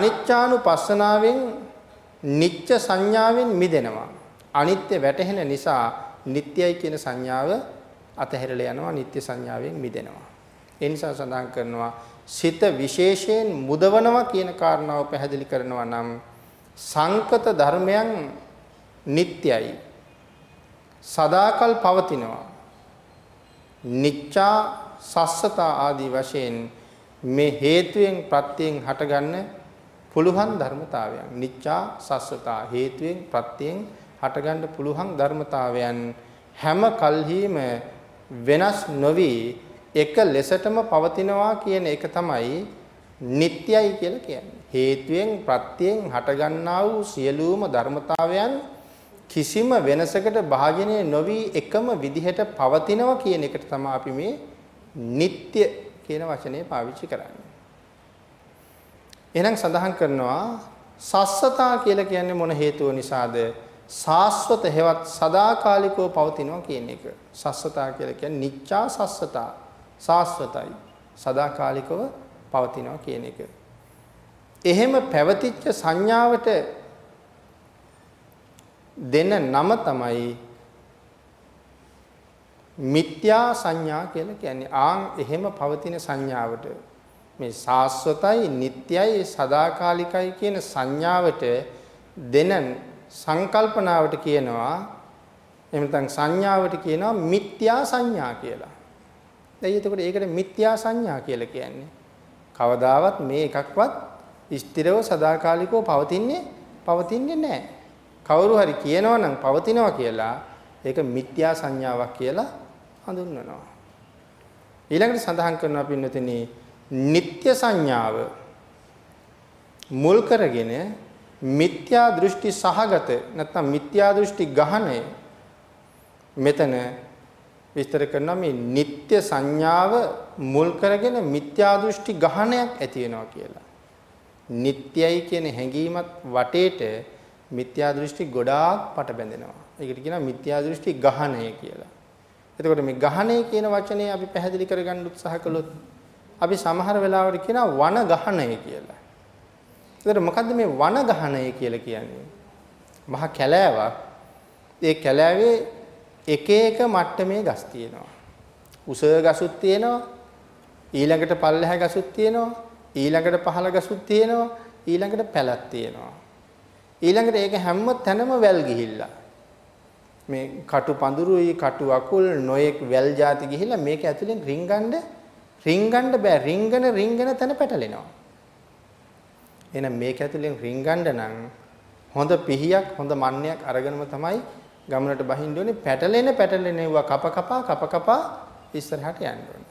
අනිච්චානුපස්සනාවෙන් නිච්ච සංඥාවෙන් මිදෙනවා. අනිත්‍ය වැටහෙන නිසා නිට්ටයයි කියන සංඥාව අතහැරලා යනවා නිට්ටය සංඥාවෙන් මිදෙනවා. ඒ නිසා සඳහන් කරනවා සිත විශේෂයෙන් මුදවනවා කියන කාරණාව පැහැදිලි කරනවා නම් සංකත ධර්මයන් නිට්ටයයි. සදාකල් පවතිනවා. නිච්චා සස්සතා ආදී වශයෙන් මේ හේතුයෙන් ප්‍රත්‍යයෙන් හටගන්න පුළුවන් ධර්මතාවයන්. නිච්චා සස්සතා හේතුයෙන් ප්‍රත්‍යයෙන් හටගන්න පුළුවන් ධර්මතාවයන් හැම කල්හිම වෙනස් නොවි එක ලෙසටම පවතිනවා කියන එක තමයි නිට්යයි කියලා කියන්නේ. හේතුයෙන් ප්‍රත්‍යයෙන් හටගන්නා වූ සියලුම ධර්මතාවයන් කිසිම වෙනසකට භාජනය නොවි එකම විදිහට පවතිනවා කියන එකට තමයි අපි මේ නিত্য කියන වචනේ පාවිච්චි කරන්නේ. එහෙනම් සඳහන් කරනවා සස්සතා කියලා කියන්නේ මොන හේතුව නිසාද? සාස්වත හේවත් සදාකාලිකව පවතිනවා කියන එක. සස්සතා කියලා කියන්නේ නිච්ඡා සස්සතා. සාස්වතයි. සදාකාලිකව පවතිනවා කියන එක. එහෙම පැවතිච්ච සංඥාවට දෙන නම තමයි මිත්‍යා සංඥා කියලා කියන්නේ. ආන් එහෙම පවතින සංඥාවට මේ සාස්වතයි, නිට්ටයයි, සදාකාලිකයි කියන සංඥාවට දෙන සංකල්පනාවට කියනවා එහෙම නැත්නම් සංඥාවට කියනවා මිත්‍යා සංඥා කියලා. දැන් එතකොට ඒකට මිත්‍යා සංඥා කියලා කියන්නේ. කවදාවත් මේ එකක්වත් ස්ථිරව සදාකාලිකව පවතින්නේ පවතින්නේ නැහැ. කවුරු හරි කියනවා නම් පවතිනවා කියලා ඒක මිත්‍යා සංඥාවක් කියලා හඳුන්වනවා. ඊළඟට සඳහන් කරනවා පින්නතෙනි නিত্য සංඥාව මුල් කරගෙන මිත්‍යා දෘෂ්ටි සහගත නැත්නම් මිත්‍යා දෘෂ්ටි ගහණය මෙතන විස්තර කරනවා මේ නিত্য සංඥාව මුල් කරගෙන මිත්‍යා දෘෂ්ටි ගහණයක් ඇති වෙනවා කියලා. නিত্যයි කියන හැඟීමත් වටේට මිත්‍යා දෘෂ්ටි ගොඩාක් පට බැඳෙනවා. ඒකට කියනවා මිත්‍යා දෘෂ්ටි ගහණය කියලා. එතකොට මේ ගහණය කියන වචනේ අපි පැහැදිලි කරගන්න උත්සාහ කළොත් අපි සමහර වෙලාවට කියනවා වන ගහණය කියලා. එතකොට මොකද්ද මේ වන ගහණය කියලා කියන්නේ? මහ කැලෑවක්. ඒ කැලෑවේ එක එක මට්ටමේ ගස් තියෙනවා. උස ගසුත් තියෙනවා. ඊළඟට පල්ලෙහා ගසුත් තියෙනවා. ඊළඟට පහළ ගසුත් තියෙනවා. ඊළඟට පැලක් තියෙනවා. ඊළඟට ඒක හැම තැනම වැල් ගිහිල්ලා. මේ කටු පඳුරුයි කටු අකුල් නොයෙක් වැල් ಜಾති ගිහිල්ලා මේක ඇතුලෙන් රින්ගන්න රින්ගන්න බෑ රින්ගන රින්ගන තැන පැටලෙනවා. එහෙනම් මේක ඇතුලෙන් රින්ගන්න නම් හොඳ පිහියක් හොඳ මන්නයක් අරගෙනම තමයි ගමනට බහින්න ඕනේ පැටලෙන පැටලෙනවා කප කපා කප කපා ඉස්සරහට යන්න ඕනේ.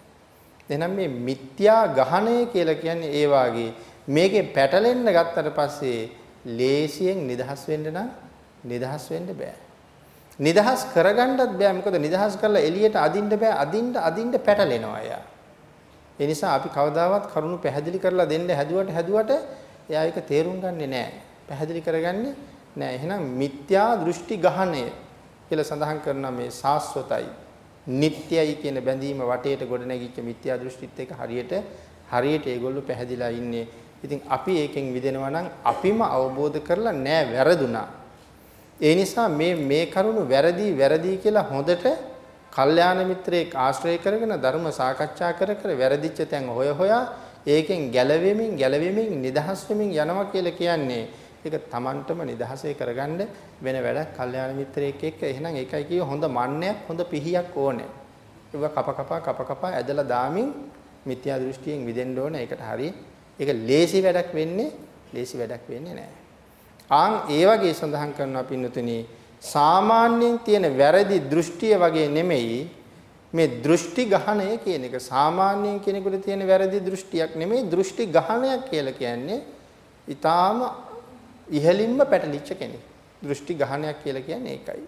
එහෙනම් මේ මිත්‍යා ගහණය කියලා කියන්නේ ඒ වාගේ මේකේ පැටලෙන්න ගත්තට පස්සේ ලේසියෙන් නිදහස් වෙන්න නම් නිදහස් වෙන්න බෑ. නිදහස් කරගන්නත් බෑ මොකද නිදහස් කරලා එළියට අදින්න බෑ අදින්න අදින්න පැටලෙනවා එයා. ඒ නිසා අපි කවදාවත් කරුණු පැහැදිලි කරලා දෙන්න හැදුවට හැදුවට එයා ඒක තේරුම් ගන්නෙ නෑ. පැහැදිලි කරගන්නේ නෑ. එහෙනම් මිත්‍යා දෘෂ්ටි ගහණය කියලා සඳහන් කරන මේ සාස්වතයි නිට්යයි කියන බැඳීම වටේට ගොඩනැගිච්ච මිත්‍යා දෘෂ්ටිත් එක හරියට හරියට ඒගොල්ලෝ පැහැදිලා ඉන්නේ. ඉතින් අපි ඒකෙන් විදෙනවා නම් අපිම අවබෝධ කරලා නෑ වැරදුනා. ඒ නිසා මේ මේ කරුණු වැරදි වැරදි කියලා හොඳට කල්යාණ මිත්‍රයෙක් ආශ්‍රය කරගෙන ධර්ම සාකච්ඡා කර කර වැරදිච්ච තැන් හොය හොයා ඒකෙන් ගැලවෙමින් ගැලවෙමින් නිදහස් වෙමින් යනවා කියලා කියන්නේ ඒක Tamanටම නිදහසේ කරගන්න වෙන වැඩක් කල්යාණ මිත්‍රයෙක් එක්ක එහෙනම් ඒකයි කිය හොඳ මන්නයක් හොඳ පිහියක් ඕනේ. ඒක කප කපා කප කපා ඇදලා දාමින් මිත්‍යා දෘෂ්ටියෙන් විදෙන්න ඕනේ. ඒකට හරිය ඒක ලේසි වැඩක් වෙන්නේ ලේසි වැඩක් වෙන්නේ නැහැ. ආන් ඒ වගේ සඳහන් කරනවා පින්නතුනි සාමාන්‍යයෙන් තියෙන වැරදි දෘෂ්ටිය වගේ නෙමෙයි මේ දෘෂ්ටි ගහණය කියන එක සාමාන්‍යයෙන් කෙනෙකුට තියෙන වැරදි දෘෂ්ටියක් නෙමෙයි දෘෂ්ටි ගහණයක් කියලා කියන්නේ ඊටාම ඉහළින්ම පැටලිච්ච කෙනෙක්. දෘෂ්ටි ගහණයක් කියලා කියන්නේ ඒකයි.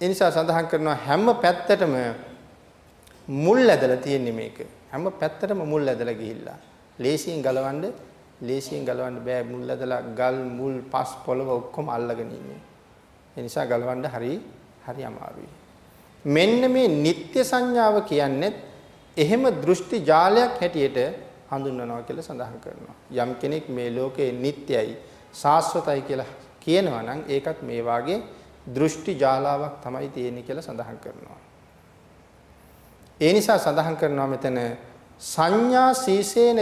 ඒ නිසා සඳහන් කරනවා හැම පැත්තටම මුල් ඇදලා තියෙන්නේ මේක. හැම පැත්තටම මුල් ඇදලා ගිහිල්ලා. ලේසියෙන් ගලවන්න ලේසියෙන් ගලවන්න බෑ මුල් ඇදලා ගල් මුල් පස් පොළව ඔක්කොම අල්ලගෙන ඉන්නේ. ඒ නිසා ගලවන්න හරි හරි අමාරුයි. මෙන්න මේ නিত্য සංඥාව කියන්නේ එහෙම දෘෂ්ටි ජාලයක් හැටියට හඳුන්වනවා කියලා සඳහන් කරනවා. යම් කෙනෙක් මේ ලෝකේ නිට්ටයයි, සාස්වතයි කියලා කියනවා නම් ඒකත් මේ වාගේ දෘෂ්ටි ජාලාවක් තමයි තියෙන්නේ කියලා සඳහන් කරනවා. ඒ නිසා සඳහන් කරනවා මෙතන සංඥා සීසේන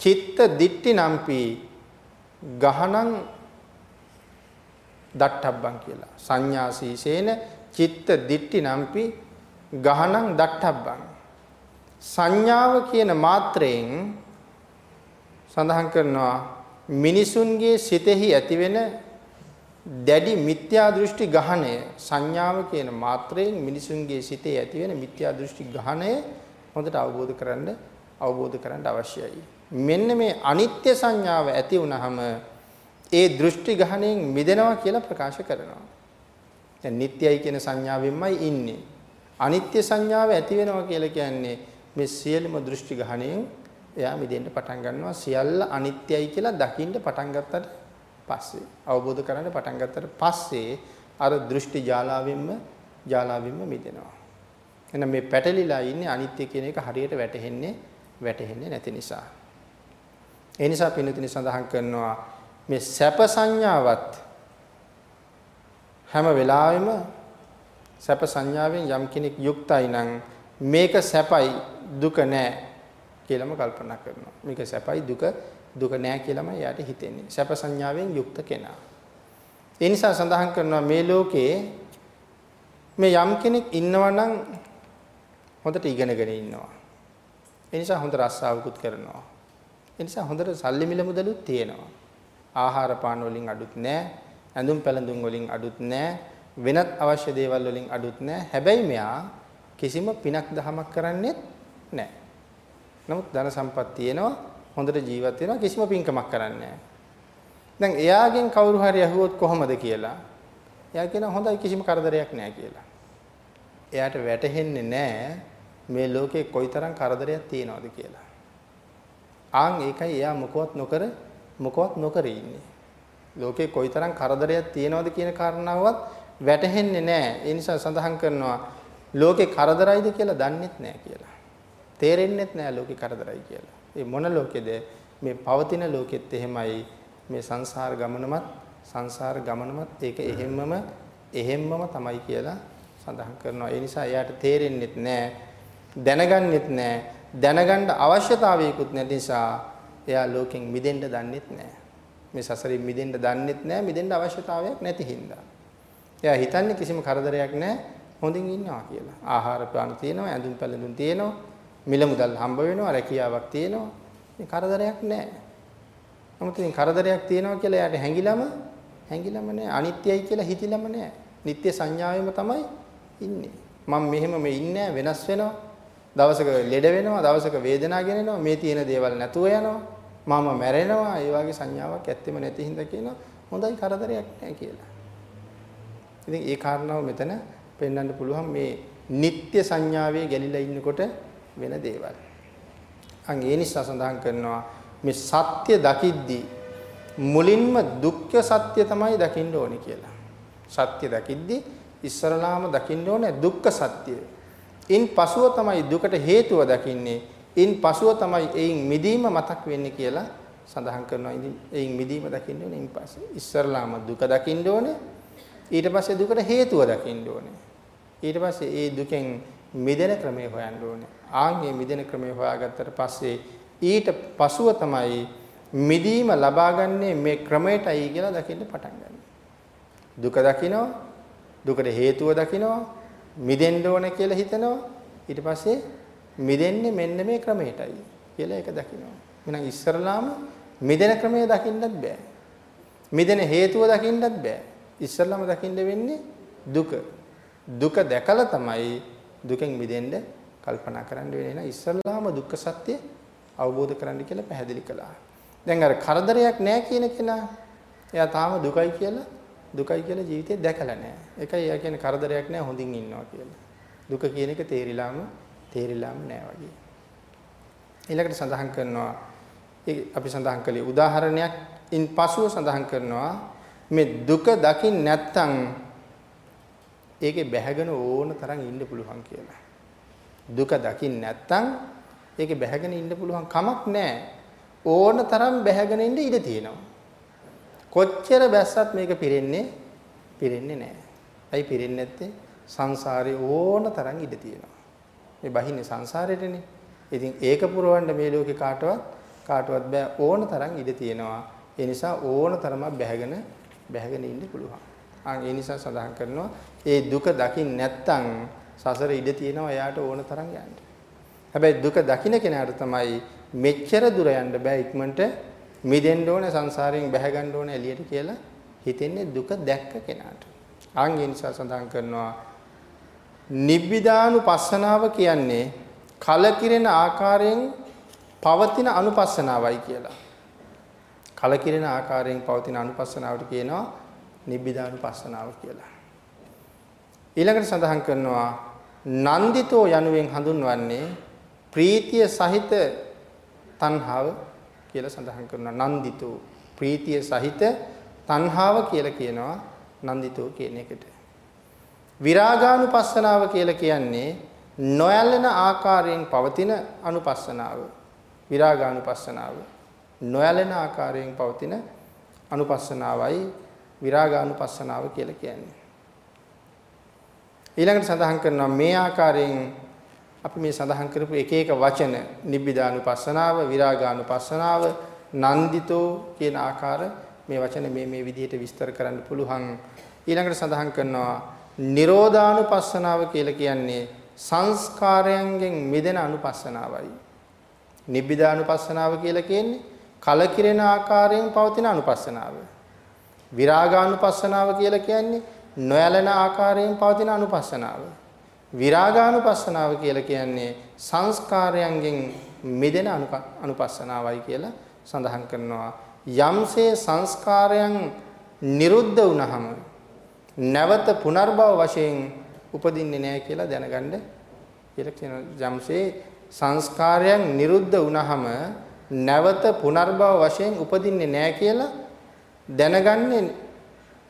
චිත්ත දිට්ටි නම්පි ගහනං දට්ඨබ්බං කියලා. සංඥා සීසේන චිත්ත දිට්ටි නම්පි ගහනං දට්ඨබ්බං. සංඥාව කියන මාත්‍රයෙන් සඳහන් කරනවා මිනිසුන්ගේ සිතෙහි ඇතිවෙන දැඩි මිත්‍යා දෘෂ්ටි ගහණය සංඥාව කියන මාත්‍රයෙන් මිනිසුන්ගේ සිතේ ඇතිවෙන මිත්‍යා දෘෂ්ටි ගහණය හොඳට අවබෝධ කරගන්න අවබෝධ කරගන්න අවශ්‍යයි. මෙන්න මේ අනිත්‍ය සංඥාව ඇති වුනහම ඒ දෘෂ්ටි ගහණයෙන් මිදෙනවා කියලා ප්‍රකාශ කරනවා. දැන් නිට්ටයයි කියන සංඥාවෙන්මයි ඉන්නේ. අනිත්‍ය සංඥාව ඇති වෙනවා කියලා කියන්නේ මේ සියලුම දෘෂ්ටි ගහණයෙන් එයා මිදෙන්න පටන් ගන්නවා සියල්ල අනිත්‍යයි කියලා දකින්න පටන් ගත්තට පස්සේ අවබෝධ කරගන්න පටන් ගත්තට පස්සේ අර දෘෂ්ටි ජාලාවෙන්ම ජාලාවෙන්ම මිදෙනවා. එහෙනම් මේ පැටලිලා ඉන්නේ අනිත්‍ය කියන එක හරියට වැටහෙන්නේ වැටහෙන්නේ නැති නිසා. ඒ නිසා පින්විතනි සඳහන් කරනවා මේ සැප සංඥාවත් හැම වෙලාවෙම සැප සංඥාවෙන් යම් කෙනෙක් යුක්තයි නම් මේක සැපයි දුක නෑ කියලාම කල්පනා කරනවා. මේක සැපයි දුක දුක නෑ කියලාම එයාට හිතෙන්නේ. සැප සංඥාවෙන් යුක්ත කෙනා. ඒ නිසා සඳහන් කරනවා මේ ලෝකේ මේ යම් කෙනෙක් ඉන්නවා නම් හොඳට ඉගෙනගෙන ඉන්නවා. ඒ නිසා හොඳ රස්සාවකුත් කරනවා. ඒ නිසා හොඳට සල්ලි මිල මුදලුත් තියෙනවා. ආහාර පාන වලින් අඩුත් නැහැ. ඇඳුම් පැළඳුම් වලින් අඩුත් නැහැ. වෙනත් අවශ්‍ය දේවල් වලින් අඩුත් නැහැ. හැබැයි මෙයා කිසිම පිනක් දහමක් කරන්නේත් නැහැ. නමුත් ධන සම්පත් තියෙනවා. හොඳට ජීවත් වෙනවා. කිසිම පින්කමක් කරන්නේ නැහැ. දැන් එයාගෙන් කවුරු හරි අහුවොත් කොහොමද කියලා. එයා කියනවා හොඳයි කිසිම කරදරයක් නැහැ කියලා. එයාට වැටහෙන්නේ නැහැ මේ ලෝකේ කොයිතරම් කරදරයක් තියෙනවද කියලා. ආන් ඒකයි එයා මොකවත් නොකර මොකවත් නොකර ඉන්නේ. ලෝකේ කොයිතරම් කරදරයක් තියෙනවද කියන කාරණාවවත් වැටහෙන්නේ නැහැ. ඒ නිසා සඳහන් කරනවා ලෝකේ කරදරයිද කියලා දන්නෙත් නැහැ කියලා. තේරෙන්නෙත් නැහැ ලෝකේ කරදරයි කියලා. ඒ මොන ලෝකෙද මේ පවතින ලෝකෙත් එහෙමයි මේ සංසාර ගමනමත් සංසාර ගමනමත් ඒක එහෙම්මම එහෙම්මම තමයි කියලා සඳහන් කරනවා. ඒ නිසා එයාට තේරෙන්නෙත් නැහැ දැනගන්නෙත් නැහැ දැනගන්න අවශ්‍යතාවයකුත් නැති නිසා එයා ලෝකෙන් මිදෙන්න දන්නෙත් නැහැ. මේ සසරින් මිදෙන්න දන්නෙත් නැහැ මිදෙන්න අවශ්‍යතාවයක් නැති හින්දා. එයා හිතන්නේ කිසිම කරදරයක් නැහැ හොඳින් ඉන්නවා කියලා. ආහාර පාන තියෙනවා, ඇඳුම් පැළඳුම් තියෙනවා, මිල මුදල් හම්බ වෙනවා, රැකියාවක් තියෙනවා. මේ කරදරයක් නැහැ. නමුත් ඉතින් කරදරයක් තියෙනවා කියලා එයාට හැංගිලම හැංගිලම නැහැ. අනිත්‍යයි කියලා හිතිලම නැහැ. නිත්‍ය සංඥාවෙම තමයි ඉන්නේ. මම මෙහෙම මේ ඉන්නේ වෙනස් වෙනවා. දවසක ලෙඩ වෙනවා, දවසක වේදනාව ගෙනෙනවා, මේ තියෙන දේවල් නැතුව යනවා. මම මැරෙනවා. ඒ වගේ සංඥාවක් ඇත්තෙම නැති හින්දා කියනවා හොඳයි කරදරයක් නැහැ කියලා. ඉතින් ඒ කාරණාව මෙතන පෙන්වන්න පුළුවන් මේ නিত্য සංඥාවේ ගැලිලා ඉන්නකොට වෙන දේවල්. අන් ඒ නිසා සඳහන් කරනවා මේ සත්‍ය දකිද්දී මුලින්ම දුක්ඛ සත්‍ය තමයි දකින්න ඕනේ කියලා. සත්‍ය දකිද්දී ඉස්සරලාම දකින්න ඕනේ දුක්ඛ සත්‍යය. ඉන් පසුව තමයි දුකට හේතුව දකින්නේ. ඉන් පසුව තමයි එයින් මිදීම මතක් වෙන්නේ කියලා සඳහන් කරනවා. ඉතින් එයින් මිදීම දකින්න ඕනේ ඉන් පස්සේ. ඉස්සරලාම දුක දකින්න ඕනේ. ඊට පස්සේ දුකට හේතුව දකින්න ඕනේ. ඊට පස්සේ ඒ දුකෙන් මිදෙන ක්‍රමය හොයන්න ඕනේ. ආන් මේ මිදෙන ක්‍රමය හොයාගත්තට පස්සේ ඊට පසුව තමයි මිදීම ලබාගන්නේ මේ ක්‍රමයටයි කියලා දකින්න පටන් ගන්න. දුක දකිනවා දුකට හේතුව දකිනවා මිදෙන්න ඕන කියලා හිතනවා. ඊට පස්සේ මිදෙන්නේ මෙන්න මේ ක්‍රමයටයි කියලා ඒක දකිනවා. එහෙනම් ඉස්සරලාම මිදෙන ක්‍රමය දකින්නත් බෑ. මිදෙන හේතුව දකින්නත් බෑ. ඉස්සරලාම දකින්න වෙන්නේ දුක. දුක දැකලා තමයි දුකෙන් මිදෙන්න කල්පනා කරන්න වෙන්නේ. නේද ඉස්සරලාම දුක්ඛ සත්‍ය අවබෝධ කරගන්න කියලා පැහැදිලි කළා. දැන් අර කරදරයක් නැහැ කියන කෙනා එයා තාම දුකයි කියලා දුකයි කියලා ජීවිතේ දැකලා නැහැ. ඒකයි එයා කියන්නේ කරදරයක් නැහැ හොඳින් ඉන්නවා කියලා. දුක කියන එක තේරිලාම තේරිලාම නැහැ වගේ. ඊළඟට සඳහන් කරනවා අපි සඳහන් කළේ උදාහරණයක් ඉන් පසුව සඳහන් කරනවා මේ දුක දකින්න නැත්තම් ඒකේ බැහැගෙන ඕන තරම් ඉන්න පුළුවන් කියලා. දුක දකින්න නැත්තම් ඒකේ බැහැගෙන ඉන්න පුළුවන් කමක් නැහැ. ඕන තරම් බැහැගෙන ඉන්න ඉඩ තියෙනවා. කොච්චර බැස්සත් මේක පිරෙන්නේ පිරෙන්නේ නැහැ. ඇයි පිරෙන්නේ නැත්තේ? සංසාරේ ඕන තරම් ඉඩ තියෙනවා. මේ බහින්නේ සංසාරෙටනේ. ඉතින් ඒක පුරවන්න මේ ලෝකේ කාටවත් කාටවත් බෑ ඕන තරම් ඉඩ තියෙනවා. ඒ නිසා ඕන තරමක් බැහැගෙන බැහැගෙන ඉන්න පුළුවන්. ආ ඒ නිසා සඳහන් කරනවා ඒ දුක දකින්න නැත්තම් සසර ඉඩ තියෙනවා එයාට ඕන තරම් යන්න. හැබැයි දුක දකින්න කෙනාට තමයි මෙච්චර දුර යන්න බෑ ඉක්මනට මිදෙන්න ඕනේ සංසාරයෙන් බැහැ ගන්න ඕනේ එළියට කියලා හිතෙන්නේ දුක දැක්ක කෙනාට. ආන් ඒ නිසා සඳහන් කරනවා නිබ්බිදානුපස්සනාව කියන්නේ කලකිරෙන ආකාරයෙන් පවතින අනුපස්සනාවයි කියලා. කලකිරෙන ආකාරයෙන් පවතින අනුපස්සනාවට කියනවා නිබ්බිදානුපස්සනාව කියලා. ඊළඟට සඳහන් කරනවා නන්දිතෝ යනුවෙන් හඳුන්වන්නේ ප්‍රීතිය සහිත තණ්හාව කියලා සඳහන් කරනවා නන්දිතෝ ප්‍රීතිය සහිත තණ්හාව කියලා කියනවා නන්දිතෝ කියන එකට. විරාගානුපස්සනාව කියලා කියන්නේ නොයැලෙන ආකාරයෙන් පවතින අනුපස්සනාව. විරාගානුපස්සනාව. නොයැලෙන ආකාරයෙන් පවතින අනුපස්සනාවයි විරාගානුපස්සනාව කියලා කියන්නේ. ඊළඟට සඳහන් කරනවා මේ ආකාරයෙන් අපි මේ සඳහන් කරපු එක එක වචන නිබ්බිදානුපස්සනාව විරාගානුපස්සනාව නන්දිතෝ කියන ආකාර මේ වචන මේ මේ විදිහට විස්තර කරන්න පුළුවන්. ඊළඟට සඳහන් කරනවා නිරෝධානුපස්සනාව කියලා කියන්නේ සංස්කාරයන්ගෙන් මිදෙන අනුපස්සනාවයි. නිබ්බිදානුපස්සනාව කියලා කියන්නේ කලකිරෙන ආකාරයෙන් පවතින අනුපස්සනාව. විරාගානුපස්සනාව කියලා කියන්නේ නොයලන ආකාරයෙන් පවතින අනුපස්සනාව. විරාගානුපස්සනාව කියලා කියන්නේ සංස්කාරයන්ගෙන් මිදෙන අනුපස්සනාවයි කියලා සඳහන් කරනවා. යම්සේ සංස්කාරයන් නිරුද්ධ වුණහම නැවත පුනර්භව වශයෙන් උපදින්නේ නැහැ කියලා දැනගන්න කියලා කියනවා. යම්සේ සංස්කාරයන් නිරුද්ධ වුණහම නැවත පුනර්භව වශයෙන් උපදින්නේ නැහැ කියලා දැනගන්නේ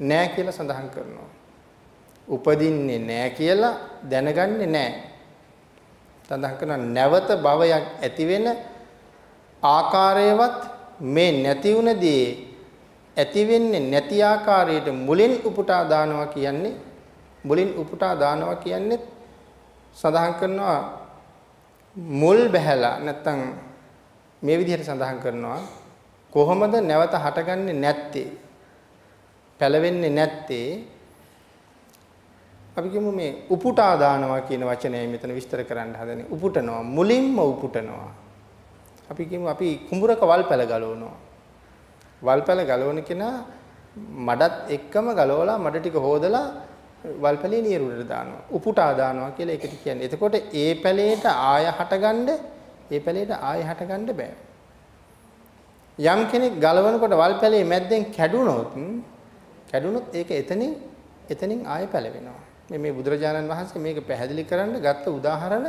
නැහැ කියලා සඳහන් කරනවා. උපදින්නේ නැහැ කියලා දැනගන්නේ නැහැ. සඳහන් කරන නැවත භවයක් ඇති වෙන ආකාරයවත් මේ නැති වුණදී ඇති වෙන්නේ නැති ආකාරයට මුලින් උපුටා දානවා කියන්නේ මුලින් උපුටා දානවා කියන්නේ සඳහන් කරනවා මුල් බහැලා නැත්තම් මේ විදිහට සඳහන් කරනවා කොහොමද නැවත හටගන්නේ නැත්තේ පැලවෙන්නේ නැත්තේ අපි කියමු මේ උපුටා දානවා කියන වචනයයි මෙතන විස්තර කරන්න හදන්නේ. උපුටනවා මුලින්ම උපුටනවා. අපි කියමු අපි කුඹුරක වල්පැල ගලවනවා. වල්පැල ගලවන කෙනා මඩත් එක්කම ගලවලා මඩ ටික හොදලා වල්පැලේ නියරුවට දානවා. උපුටා දානවා කියලා ඒකට කියන්නේ. එතකොට ඒ පැලේට ආය හටගන්න ඒ පැලේට ආය හටගන්න බෑ. යම් කෙනෙක් ගලවනකොට වල්පැලේ මැද්දෙන් කැඩුනොත් කැඩුනොත් ඒක එතනින් එතනින් ආය පැලවෙනවා. මේ මේ බුදුරජාණන් වහන්සේ මේක පැහැදිලි කරන්න ගත්ත උදාහරණ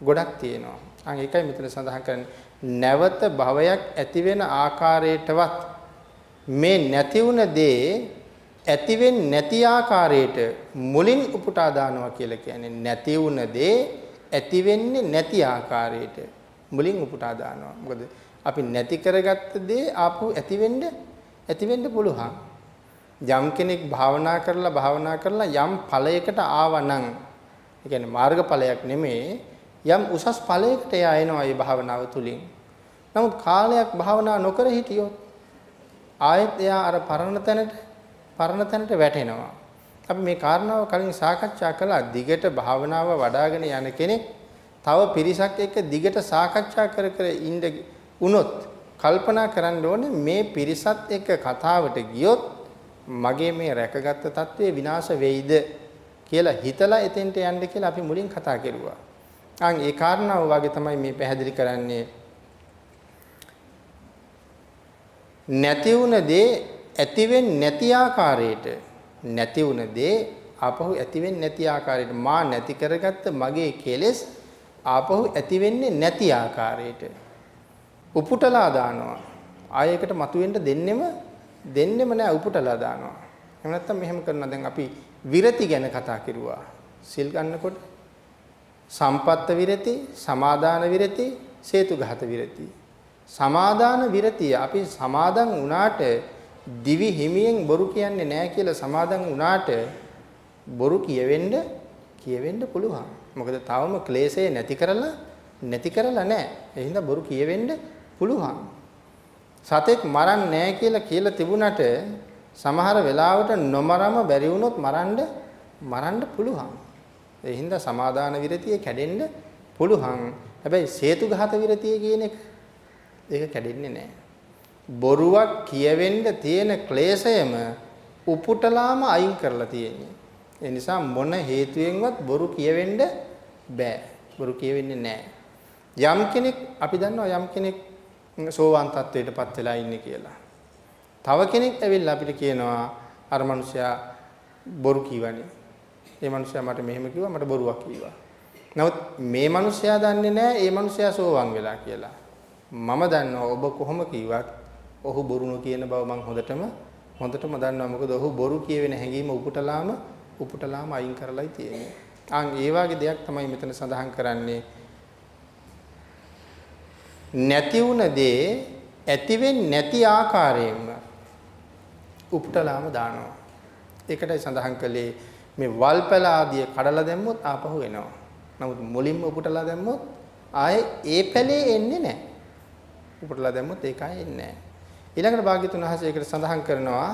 ගොඩක් තියෙනවා. අන් ඒකයි මෙතන සඳහන් කරන්නේ නැවත භවයක් ඇති වෙන ආකාරයටවත් මේ නැති වුණ දේ ඇති වෙන්නේ නැති ආකාරයට මුලින් උපුටා දානවා කියලා කියන්නේ නැති වුණ දේ ඇති වෙන්නේ නැති ආකාරයට මුලින් උපුටා දානවා. මොකද අපි නැති කරගත්ත දේ ආපහු ඇති වෙන්න ඇති වෙන්න පුළුවන්. යම් කෙනෙක් භාවනා කරලා භාවනා කරලා යම් ඵලයකට ආවනම් ඒ කියන්නේ මාර්ගඵලයක් නෙමෙයි යම් උසස් ඵලයකට එයා එනවා මේ භාවනාව තුලින්. නමුත් කාලයක් භාවනා නොකර හිටියොත් ආයෙත් එයා අර පරණ තැනට පරණ තැනට වැටෙනවා. අපි මේ කාරණාව කලින් සාකච්ඡා කළා දිගට භාවනාව වඩ아가න යන කෙනෙක් තව පිරිසක් එක්ක දිගට සාකච්ඡා කර කර ඉන්න උනොත් කල්පනා කරන්න ඕනේ මේ පිරිසත් එක්ක කතාවට ගියොත් මගේ මේ රැකගත්තු తත්වය විනාශ වෙයිද කියලා හිතලා එතෙන්ට යන්න කියලා අපි මුලින් කතා කෙරුවා. අන් ඒ කාරණාව වගේ තමයි මේ පැහැදිලි කරන්නේ. නැති වුණ දේ ඇති වෙන්නේ නැති ආකාරයට නැති වුණ දේ ආපහු ඇති වෙන්නේ නැති ආකාරයට මා නැති කරගත්ත මගේ කෙලෙස් ආපහු ඇති වෙන්නේ නැති ආකාරයට උපුටලා දානවා ආයයකට මතුවෙන්න දෙන්නෙම දෙන්නෙම නෑ උපුටලා දානවා. එහෙම නැත්නම් මෙහෙම කරනවා දැන් අපි විරති ගැන කතා කරුවා. සිල් ගන්නකොට සම්පත්ත විරති, සමාදාන විරති, සේතුඝාත විරතිය. සමාදාන විරතිය අපි සමාදන් වුණාට දිවි හිමියෙන් බොරු කියන්නේ නැහැ කියලා සමාදන් වුණාට බොරු කියවෙන්න කියවෙන්න පුළුවන්. මොකද තවම ක්ලේශය නැති කරලා නැති කරලා නැහැ. ඒ හින්දා බොරු කියවෙන්න පුළුවන්. සතෙක් මරන්නේ නැහැ කියලා කියලා තිබුණට සමහර වෙලාවට නොමරම බැරි වුණොත් මරන්න මරන්න පුළුවන්. ඒ හින්දා සමාදාන විරතිය කැඩෙන්න පුළුවන්. හැබැයි සේතුඝාත විරතිය කියන එක ඒක කැඩෙන්නේ නැහැ. බොරුවක් කියවෙන්න තියෙන ක්ලේශයම උපුටලාම අයින් කරලා තියෙන්නේ. ඒ නිසා මොන හේතුවෙන්වත් බොරු කියවෙන්න බෑ. බොරු කියවෙන්නේ නැහැ. යම් කෙනෙක් අපි දන්නවා යම් කෙනෙක් සෝවාන් තත්වයටපත් වෙලා ඉන්නේ කියලා. තව කෙනෙක් ඇවිල්ලා අපිට කියනවා අර මනුස්සයා බොරු කියවනේ. ඒ මනුස්සයා මට මෙහෙම කිව්වා මට බොරුවක් කිව්වා. නමුත් මේ මනුස්සයා දන්නේ නැහැ ඒ මනුස්සයා සෝවාන් වෙලා කියලා. මම දන්නවා ඔබ කොහොම කිව්වත් ඔහු බොරුන කියන බව මම හොඳටම හොඳටම දන්නවා. මොකද ඔහු බොරු කියවෙන හැඟීම උපුටලාම උපුටලාම අයින් කරලායි තියෙන්නේ. ආන් ඒ වගේ දෙයක් තමයි මෙතන සඳහන් කරන්නේ. නැති වුණ දේ ඇති නැති ආකාරයෙන්ම උපුටලාම දානවා. ඒකටයි සඳහන් කළේ මේ වල්පැල ආදිය කඩලා දැම්මොත් ආපහු එනවා. නමුත් මුලින්ම උපුටලා දැම්මොත් ආයේ ඒ පැලේ එන්නේ නැහැ. උපුටලා දැම්මොත් ඒක ආයේ එන්නේ නැහැ. ඊළඟට භාග්‍යතුන් වහන්සේ ඒකට සඳහන් කරනවා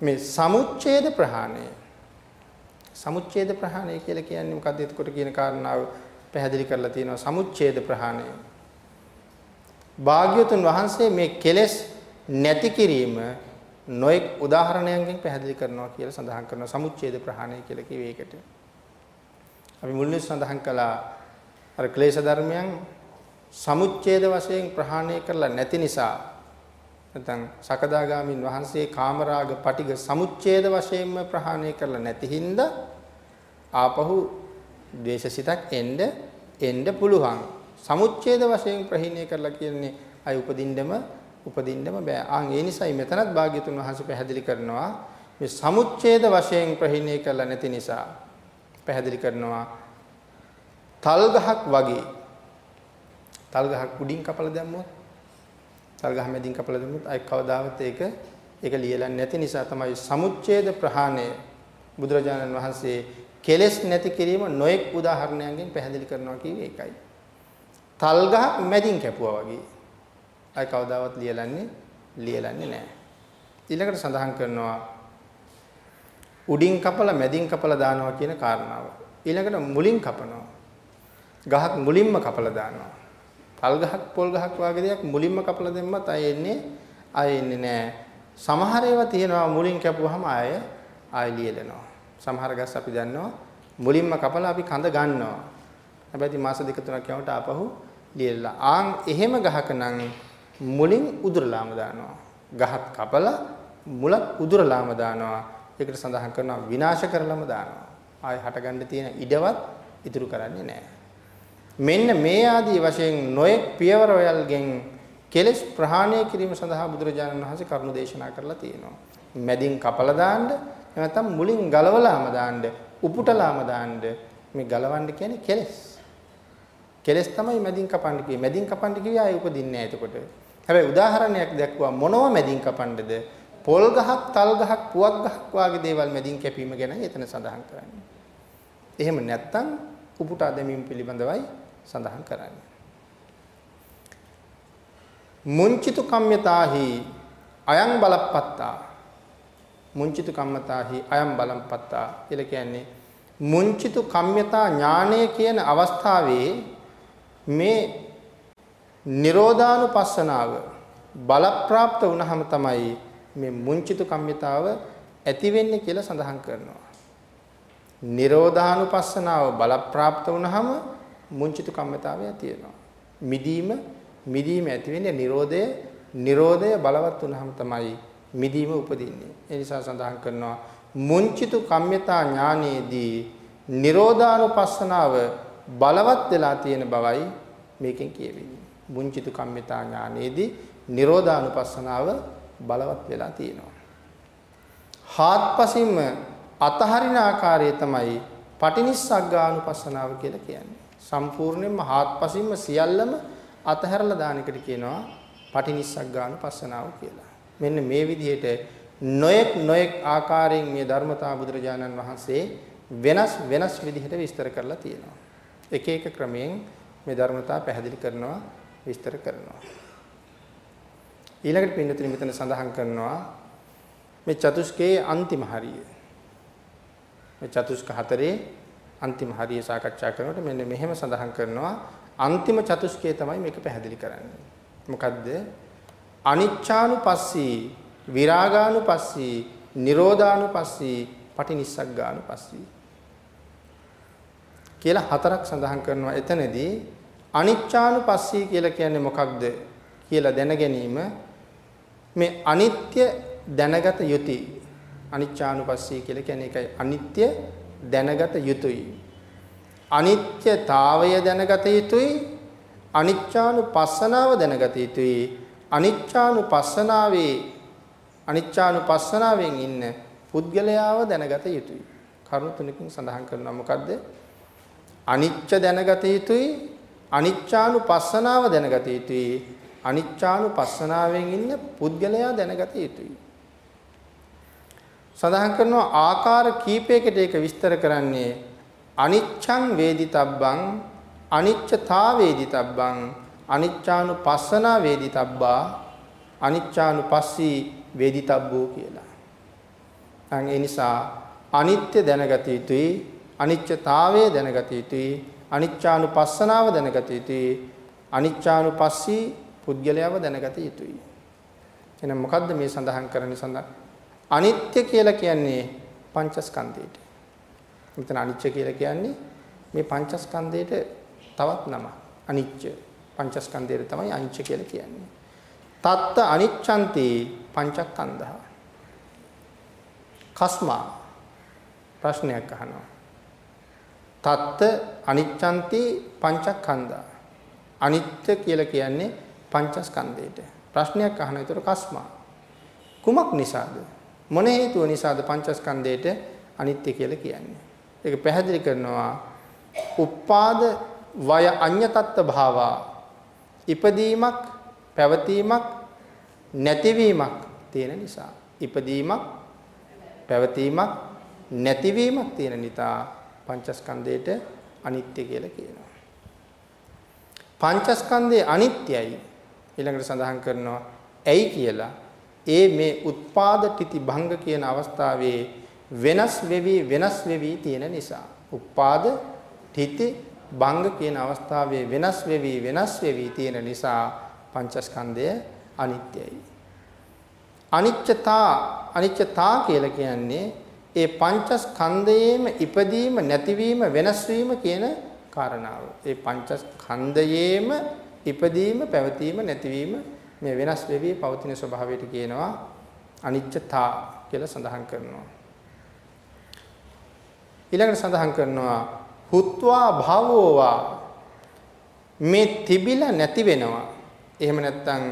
මේ සමුච්ඡේද ප්‍රහාණය. සමුච්ඡේද ප්‍රහාණය කියලා කියන්නේ මොකක්ද එතකොට කියන කාරණාව පැහැදිලි කරලා තියෙනවා සමුච්ඡේද ප්‍රහාණය. භාග්‍යතුන් වහන්සේ මේ කෙලෙස් නැති කිරීම නොඑක් උදාහරණයන්ගෙන් පැහැදිලි කරනවා කියලා සඳහන් කරනවා සමුච්ඡේද ප්‍රහාණය කියලා කිව්වේ ඒකට. අපි මුලින් සඳහන් කළා අර ක්ලේශ ධර්මයන් සමුච්ඡේද වශයෙන් ප්‍රහාණය කරලා නැති නිසා නැත්නම් සකදාගාමින් වහන්සේ කාමරාග පටිග සමුච්ඡේද වශයෙන්ම ප්‍රහාණය කරලා නැති හින්දා ආපහු ද්වේෂසිතක් එන්න එන්න පුළුවන්. සමුච්ඡේද වශයෙන් ප්‍රහීණය කරලා කියන්නේ අය උපදින්නම උපදින්නම බෑ. ආන් ඒ නිසායි මෙතනත් භාග්‍යතුන් වහන්සේ පැහැදිලි කරනවා මේ සමුච්ඡේද වශයෙන් ප්‍රහීණය කරලා නැති නිසා පැහැදිලි කරනවා තල් ගහක් වගේ තල් ගහක් උඩින් කපලා දැම්මොත් තල් ගහ මැදින් කපලා දැම්මොත් අය කවදාවත් ඒක ඒක ලියලන්නේ නැති නිසා තමයි සමුච්ඡේද ප්‍රහාණය බුදුරජාණන් වහන්සේ කෙලෙස් නැති කිරීම නොඑක් උදාහරණයන්ගෙන් පැහැදිලි කරනවා කිව්වේ ඒකයි. තල් ගහක් මැදින් කැපුවා වගේ. අය කවදාවත් ලියලන්නේ ලියලන්නේ නැහැ. ඊළඟට සඳහන් කරනවා උඩින් කපලා මැදින් කපලා දානවා කියන කාරණාව. ඊළඟට මුලින් කපනවා. ගහක් මුලින්ම කපලා දානවා. පල් ගහක් පොල් ගහක් වගේ දෙයක් මුලින්ම කපලා දෙම්මත් අය එන්නේ අය එන්නේ නැහැ. සමහර ඒවා තියෙනවා මුලින් කැපුවාම ආය ආය ලියලනවා. සමහර ගස් අපි දන්නවා මුලින්ම කපලා අපි කඳ ගන්නවා. හැබැයි මාස දෙක තුනක් යනකොට ආපහු ලියලා. ආන් එහෙම ගහක නම් මුලින් උදුරලාම දානවා. ගහත් කපලා මුලත් උදුරලාම දානවා. ඒකට සඳහන් කරනවා විනාශ කරලම දානවා. ආය හටගන්න තියෙන ඉඩවත් ඉතුරු කරන්නේ නැහැ. මෙන්න මේ ආදී වශයෙන් නොයෙක් පියවරවල්ගෙන් කෙලෙස් ප්‍රහාණය කිරීම සඳහා බුදුරජාණන් වහන්සේ කරුණු දේශනා කරලා තියෙනවා. මැදින් කපලා දාන්න, නැත්නම් මුලින් ගලවලාම දාන්න, උපුටලාම දාන්න මේ ගලවන්න කියන්නේ කෙලෙස්. කෙලෙස් තමයි මැදින් කපන්න කිව්වේ. මැදින් කපන්න කිව්වේ ආයෙ උපදින්නේ නැහැ එතකොට. හැබැයි උදාහරණයක් දැක්වුවා මොනව මැදින් කපන්නද? පොල් ගහක්, තල් ගහක්, පුවක් ගහක් වගේ දේවල් මැදින් කැපීම ගැන එතන සඳහන් කරන්නේ. එහෙම නැත්තම් උපුටා දැමීම පිළිබඳවයි සඳහන් කරන්නේ. මුංචිතු කම්යතාහි අයං බලප්පත්තා මුංචිතු කම්මතාහි අයං බලම්පත්තා කියලා කියන්නේ මුංචිතු කම්යතා ඥානය කියන අවස්ථාවේ මේ නිරෝධානුපස්සනාව බලප්‍රාප්ත වුණාම තමයි මේ මුංචිතු කම්මිතාව ඇති වෙන්නේ කියලා සඳහන් කරනවා. නිරෝධානුපස්සනාව බලප්‍රාප්ත වුණාම මුංචිතු කම්මිතාවය ඇති වෙනවා. මිදීම මිදීම ඇති වෙන්නේ නිරෝධය නිරෝධය බලවත් වුණාම තමයි මිදීම උපදින්නේ. ඒ නිසා සඳහන් කරනවා මුංචිතු කම්මිතා ඥානයේදී නිරෝධානුපස්සනාව බලවත් වෙලා තියෙන බවයි මේකෙන් කියවෙන්නේ. මුංචිතු කම්මිතා ඥානයේදී නිරෝධානුපස්සනාව බලවත් වෙලා තියෙනවා. හාත්පසින්ම අතහරින ආකාරය තමයි පටිනිස්සග්ගානුපස්සනාව කියලා කියන්නේ. සම්පූර්ණයෙන්ම හාත්පසින්ම සියල්ලම අතහැරලා දාන එකට කියනවා පටිනිස්සග්ගානුපස්සනාව කියලා. මෙන්න මේ විදිහට නොයෙක් නොයෙක් ආකාරයෙන් මේ ධර්මතා බුදුරජාණන් වහන්සේ වෙනස් වෙනස් විදිහට විස්තර කරලා තියෙනවා. එක එක ක්‍රමයෙන් මේ ධර්මතා පැහැදිලි කරනවා විස්තර කරනවා. ඊළඟට පින්නතුනි මෙතන සඳහන් කරනවා මේ චතුස්කයේ අන්තිම හරිය. මේ චතුස්ක හතරේ අන්තිම හරිය සාකච්ඡා කරනකොට මෙන්න මෙහෙම සඳහන් කරනවා අන්තිම චතුස්කයේ තමයි මේක පැහැදිලි කරන්නේ. මොකද්ද? අනිච්ඡානුපස්සී, විරාගානුපස්සී, නිරෝධානුපස්සී, පටිනිස්සග්ගානුපස්සී කියලා හතරක් සඳහන් කරනවා. එතනදී අනිච්ඡානුපස්සී කියලා කියන්නේ මොකක්ද කියලා දැන ගැනීම මේ අනිත්‍ය දැනගත යුතුයි. අනිච්ඡානුපස්සී කියලා කියන්නේ ඒකයි අනිත්‍ය දැනගත යුතුයි. අනිත්‍යතාවය දැනගත යුතුයි. අනිච්ඡානුපස්සනාව දැනගත යුතුයි. අනිච්ඡානුපස්සනාවේ අනිච්ඡානුපස්සනාවෙන් ඉන්න පුද්ගලයාව දැනගත යුතුයි. කරුණු තුනකින් සඳහන් කරනවා මොකද්ද? අනිච්ච දැනගත යුතුයි අනිච්චානුපස්සනාව දැනගත යුතුයි අනිච්චානුපස්සනාවෙන් ඉන්න පුද්ගලයා දැනගත යුතුයි සඳහන් කරනවා ආකාර කීපයකට ඒක විස්තර කරන්නේ අනිච්ඡං වේදිතබ්බං අනිච්චතා වේදිතබ්බං අනිච්චානුපස්සනා වේදිතබ්බා අනිච්චානුපස්සී වේදිතබ්බෝ කියලා. අන් ඒ නිසා අනිත්‍ය දැනගත යුතුයි අනිච්චතාවය දැනගත යුතුයි. අනිච්චානුපස්සනාව දැනගත යුතුයි. අනිච්චානුපස්සී පුද්ගලයාව දැනගත යුතුයි. එහෙනම් මොකද්ද මේ සඳහන් කරන්නේ සඳහන්? අනිත්‍ය කියලා කියන්නේ පංචස්කන්ධයට. මෙතන අනිච්ච කියලා කියන්නේ මේ පංචස්කන්ධයට තවත් නම. අනිච්ච පංචස්කන්ධයට තමයි අනිච්ච කියලා කියන්නේ. තත්ත අනිච්ඡන්ති පංචස්කන්ධා. කස්මා. ප්‍රශ්නයක් අහනවා. තත්ත අනිච්ඡන්ති පංචස්කන්ධා. අනිත්‍ය කියලා කියන්නේ පංචස්කන්ධයට. ප්‍රශ්නයක් අහන විතර කස්මා. කුමක් නිසාද? මොන හේතුව නිසාද පංචස්කන්ධයට අනිත්‍ය කියලා කියන්නේ? ඒක පැහැදිලි කරනවා උපාද වය අඤ්‍යතත්ත භාවා ඉපදීමක් පැවතීමක් නැතිවීමක් තියෙන නිසා ඉපදීමක් පැවතීමක් නැතිවීමක් තියෙන නිසා පංචස්කන්ධයට අනිත්‍ය කියලා කියනවා. පංචස්කන්ධය අනිත්‍යයි ඊළඟට සඳහන් කරනවා ඇයි කියලා. ඒ මේ උත්පාද තිති භංග කියන අවස්ථාවේ වෙනස් වෙවි වෙනස් වෙවි තියෙන නිසා. උපාද තිති භංග කියන අවස්ථාවේ වෙනස් වෙවි වෙනස් වෙවි තියෙන නිසා පංචස්කන්ධය අනිත්‍යයි. අනිච්චතා අනිච්චතා කියලා කියන්නේ ඒ පංචස්කන්ධයේම ඉපදීම නැතිවීම වෙනස් වීම කියන කාරණාව. ඒ පංචස්කන්ධයේම ඉපදීම පැවතීම නැතිවීම මේ වෙනස් වෙවි පවතින ස්වභාවයට කියනවා අනිච්චතා කියලා සඳහන් කරනවා. ඊළඟට සඳහන් කරනවා හුත්වා භවෝවා මේ තිබිලා නැති වෙනවා. එහෙම නැත්නම්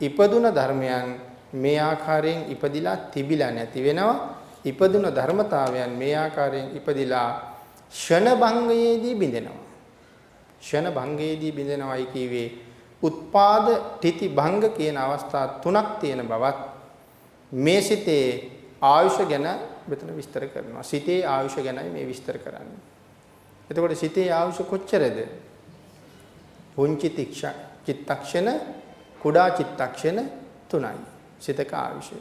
ඉපදුන ධර්මයන් මේ ආකාරයෙන් ඉපදිලා තිබිලා නැති වෙනවා. ඉපදුන ධර්මතාවයන් මේ ආකාරයෙන් ඉපදිලා ෂණ භංගයේදී බිඳෙනවා. ෂණ භංගයේදී බිඳෙනවයි කියවේ උත්පාද තිති භංග කියන අවස්ථා තුනක් තියෙන බවත් මේ සිතේ ආයුෂ ගැන මෙතන විස්තර කරනවා. සිතේ ආයුෂ ගැනයි මේ විස්තර කරන්නේ. එතකොට සිතේ ආයුෂ කොච්චරද? පුංචි චිත්තක්ෂණ කුඩා චිත්තක්ෂණ තුනයි. සිතක ආයුෂ.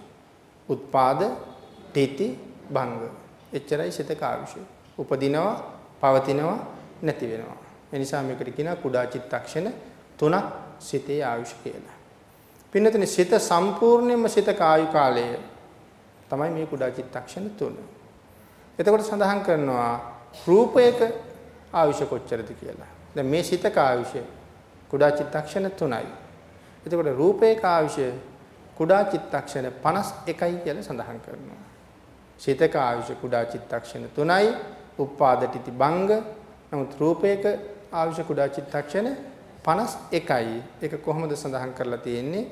උත්පාද තීති භංග. එච්චරයි සිතක ආවිෂය. උපදිනවා, පවතිනවා, නැති වෙනවා. ඒ නිසා මේකට කියනවා කුඩා චිත්තක්ෂණ තුනක් සිතේ ආයුෂ කියලා. පින්නතනේ සිත සම්පූර්ණයෙන්ම සිතක ආයු කාලය තමයි මේ කුඩා චිත්තක්ෂණ තුන. එතකොට සඳහන් කරනවා රූපයක ආයුෂ කොච්චරද කියලා. දැන් මේ සිතක ආයුෂ කුඩා චිත්තක්ෂණ තුනයි. එතකොට රූපයක ආයුෂ කුඩා චිත්තක්ෂණ 51යි කියලා සඳහන් කරනවා. සිතක ආයුෂ කුඩා චිත්තක්ෂණ 3යි උපාදටිති භංග නමුත් රූපයක ආයුෂ කුඩා චිත්තක්ෂණ 51යි ඒක කොහොමද සඳහන් කරලා තියෙන්නේ?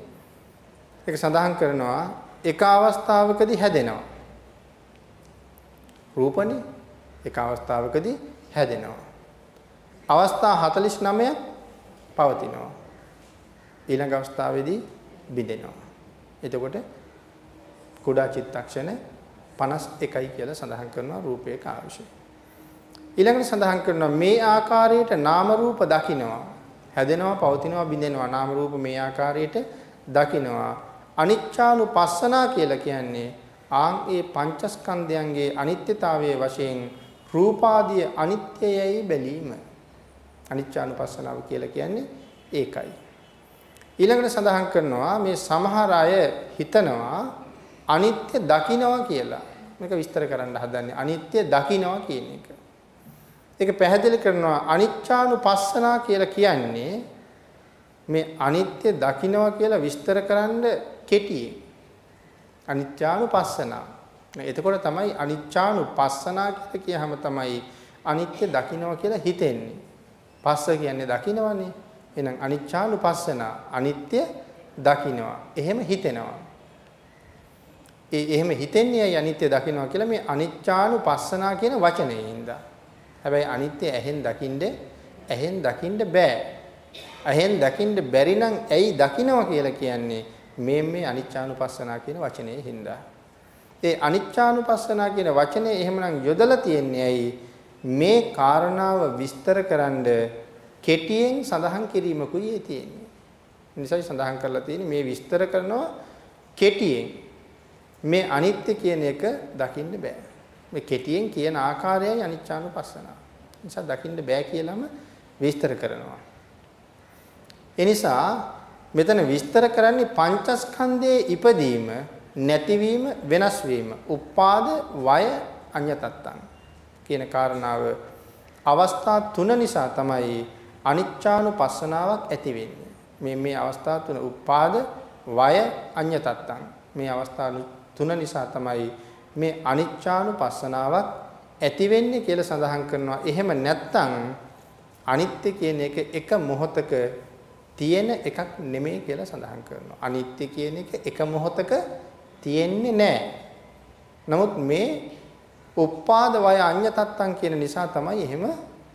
ඒක සඳහන් කරනවා එක අවස්ථාවකදී හැදෙනවා. රූපනේ එක අවස්ථාවකදී හැදෙනවා. අවස්ථා 49ක් පවතිනවා. ඊළඟ අවස්ථාවේදී බිඳෙනවා. එතකොට කුඩා චිත්තක්ෂණ 51යි කියලා සඳහන් කරනවා රූපයක ආයුෂය. ඊළඟට සඳහන් කරනවා මේ ආකාරයට නාම රූප දකිනවා. හැදෙනවා, පවතිනවා, බිඳෙනවා. නාම රූප මේ ආකාරයට දකිනවා. අනිච්චානුපස්සනා කියලා කියන්නේ ආන් ඒ පංචස්කන්ධයන්ගේ අනිත්‍යතාවයේ වශයෙන් රූපාදී අනිත්‍යයයි බැලීම. අනිච්චානුපස්සනාව කියලා කියන්නේ ඒකයි. ඊළඟට සඳහන් කරනවා මේ සමහර අය හිතනවා අනිත්‍ය දකින්නවා කියලා. මේක විස්තර කරන්න හදන්නේ අනිත්‍ය දකින්නවා කියන එක. ඒක පැහැදිලි කරනවා අනිච්චානුපස්සනා කියලා කියන්නේ මේ අනිත්‍ය දකින්නවා කියලා විස්තර කරන්න කෙටියෙන්. අනිත්‍යානුපස්සනා. එතකොට තමයි අනිච්චානුපස්සනා කියලා කියහම තමයි අනිත්‍ය දකින්නවා කියලා හිතෙන්නේ. පස්ස කියන්නේ දකින්නවනේ. එහෙනම් අනිච්චානුපස්සනා අනිත්‍ය දකින්නවා. එහෙම හිතෙනවා. ඒ එහෙම හිතන්නේ අනිත්‍ය දකින්නවා කියලා මේ අනිච්චානුපස්සනා කියන වචනේ හින්දා. හැබැයි අනිත්‍ය ඇහෙන් දකින්න ඇහෙන් දකින්න බෑ. ඇහෙන් දකින්න බැරි නම් ඇයි දකින්නවා කියලා කියන්නේ මේ මේ අනිච්චානුපස්සනා කියන වචනේ හින්දා. ඒ අනිච්චානුපස්සනා කියන වචනේ එහෙමනම් යොදලා තියන්නේ ඇයි මේ කාරණාව විස්තරකරනද කෙටියෙන් සඳහන් කිරීමකුයි තියෙන්නේ. නිසයි සඳහන් කරලා තියෙන්නේ මේ විස්තර කරනවා කෙටියෙන් මේ අනිත්‍ය කියන එක දකින්න බෑ. මේ කෙටියෙන් කියන ආකාරයයි අනිච්චානුපස්සනාව. නිසා දකින්න බෑ කියලාම විස්තර කරනවා. ඒ නිසා මෙතන විස්තර කරන්නේ පංචස්කන්ධයේ ඉපදීම, නැතිවීම, වෙනස් වීම, උපාද, වය, අඤ්‍යතත්තං කියන කාරණාව අවස්ථා තුන නිසා තමයි අනිච්චානුපස්සනාවක් ඇති වෙන්නේ. මේ මේ අවස්ථා තුන උපාද, වය, අඤ්‍යතත්තං මේ අවස්ථා තුන නිසා තමයි මේ අනිච්චානුපස්සනාවක් ඇති වෙන්නේ කියලා සඳහන් කරනවා. එහෙම නැත්නම් අනිත්‍ය කියන එක එක මොහොතක තියෙන එකක් නෙමෙයි කියලා සඳහන් කරනවා. අනිත්‍ය කියන එක එක මොහොතක තියෙන්නේ නැහැ. නමුත් මේ උපාද වය අඤ්‍ය තත්තං කියන නිසා තමයි එහෙම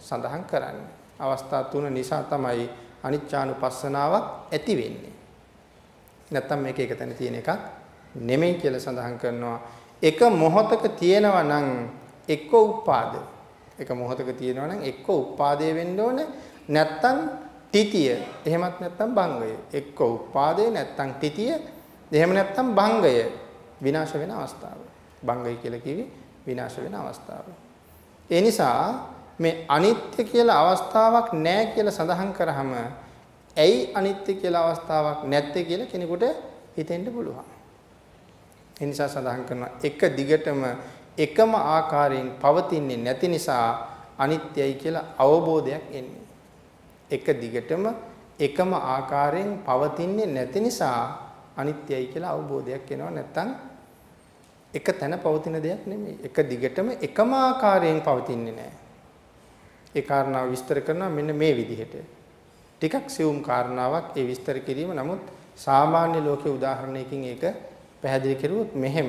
සඳහන් කරන්නේ. අවස්ථා තුන නිසා තමයි අනිච්චානුපස්සනාවක් ඇති වෙන්නේ. නැත්තම් මේක එක තැන තියෙන එකක් නෙමෙයි කියලා සඳහන් කරනවා. එක මොහොතක තියෙනවා නම් එක්ක උපාද. එක මොහොතක තියෙනවා නම් එක්ක උපාදේ වෙන්න ඕනේ. නැත්තම් තිතිය. එහෙමත් නැත්නම් භංගය. එක්ක උපාදේ නැත්නම් තිතිය. එහෙම නැත්නම් භංගය. විනාශ වෙන අවස්ථාව. භංගය කියලා කිවි විනාශ වෙන අවස්ථාව. ඒ නිසා මේ අනිත්‍ය කියලා අවස්ථාවක් නැහැ කියලා සඳහන් කරාම ඇයි අනිත්‍ය කියලා අවස්ථාවක් නැත්තේ කියලා කෙනෙකුට හිතෙන්න පුළුවන්. ඒ නිසා සඳහන් කරනවා එක දිගටම එකම ආකාරයෙන් පවතින්නේ නැති නිසා අනිත්‍යයි කියලා අවබෝධයක් එන්නේ. එක දිගටම එකම ආකාරයෙන් පවතින්නේ නැති නිසා අනිත්‍යයි කියලා අවබෝධයක් එනවා නැත්තම් එක තැන පවතින දෙයක් නෙමෙයි. එක දිගටම එකම ආකාරයෙන් පවතින්නේ නැහැ. ඒ කාරණාව විස්තර කරනවා මෙන්න මේ විදිහට. ටිකක් සියුම් කාරණාවක් ඒ විස්තර කිරීම. නමුත් සාමාන්‍ය ලෝකේ උදාහරණයකින් ඒක පැහැදිලි කරුවොත් මෙහෙම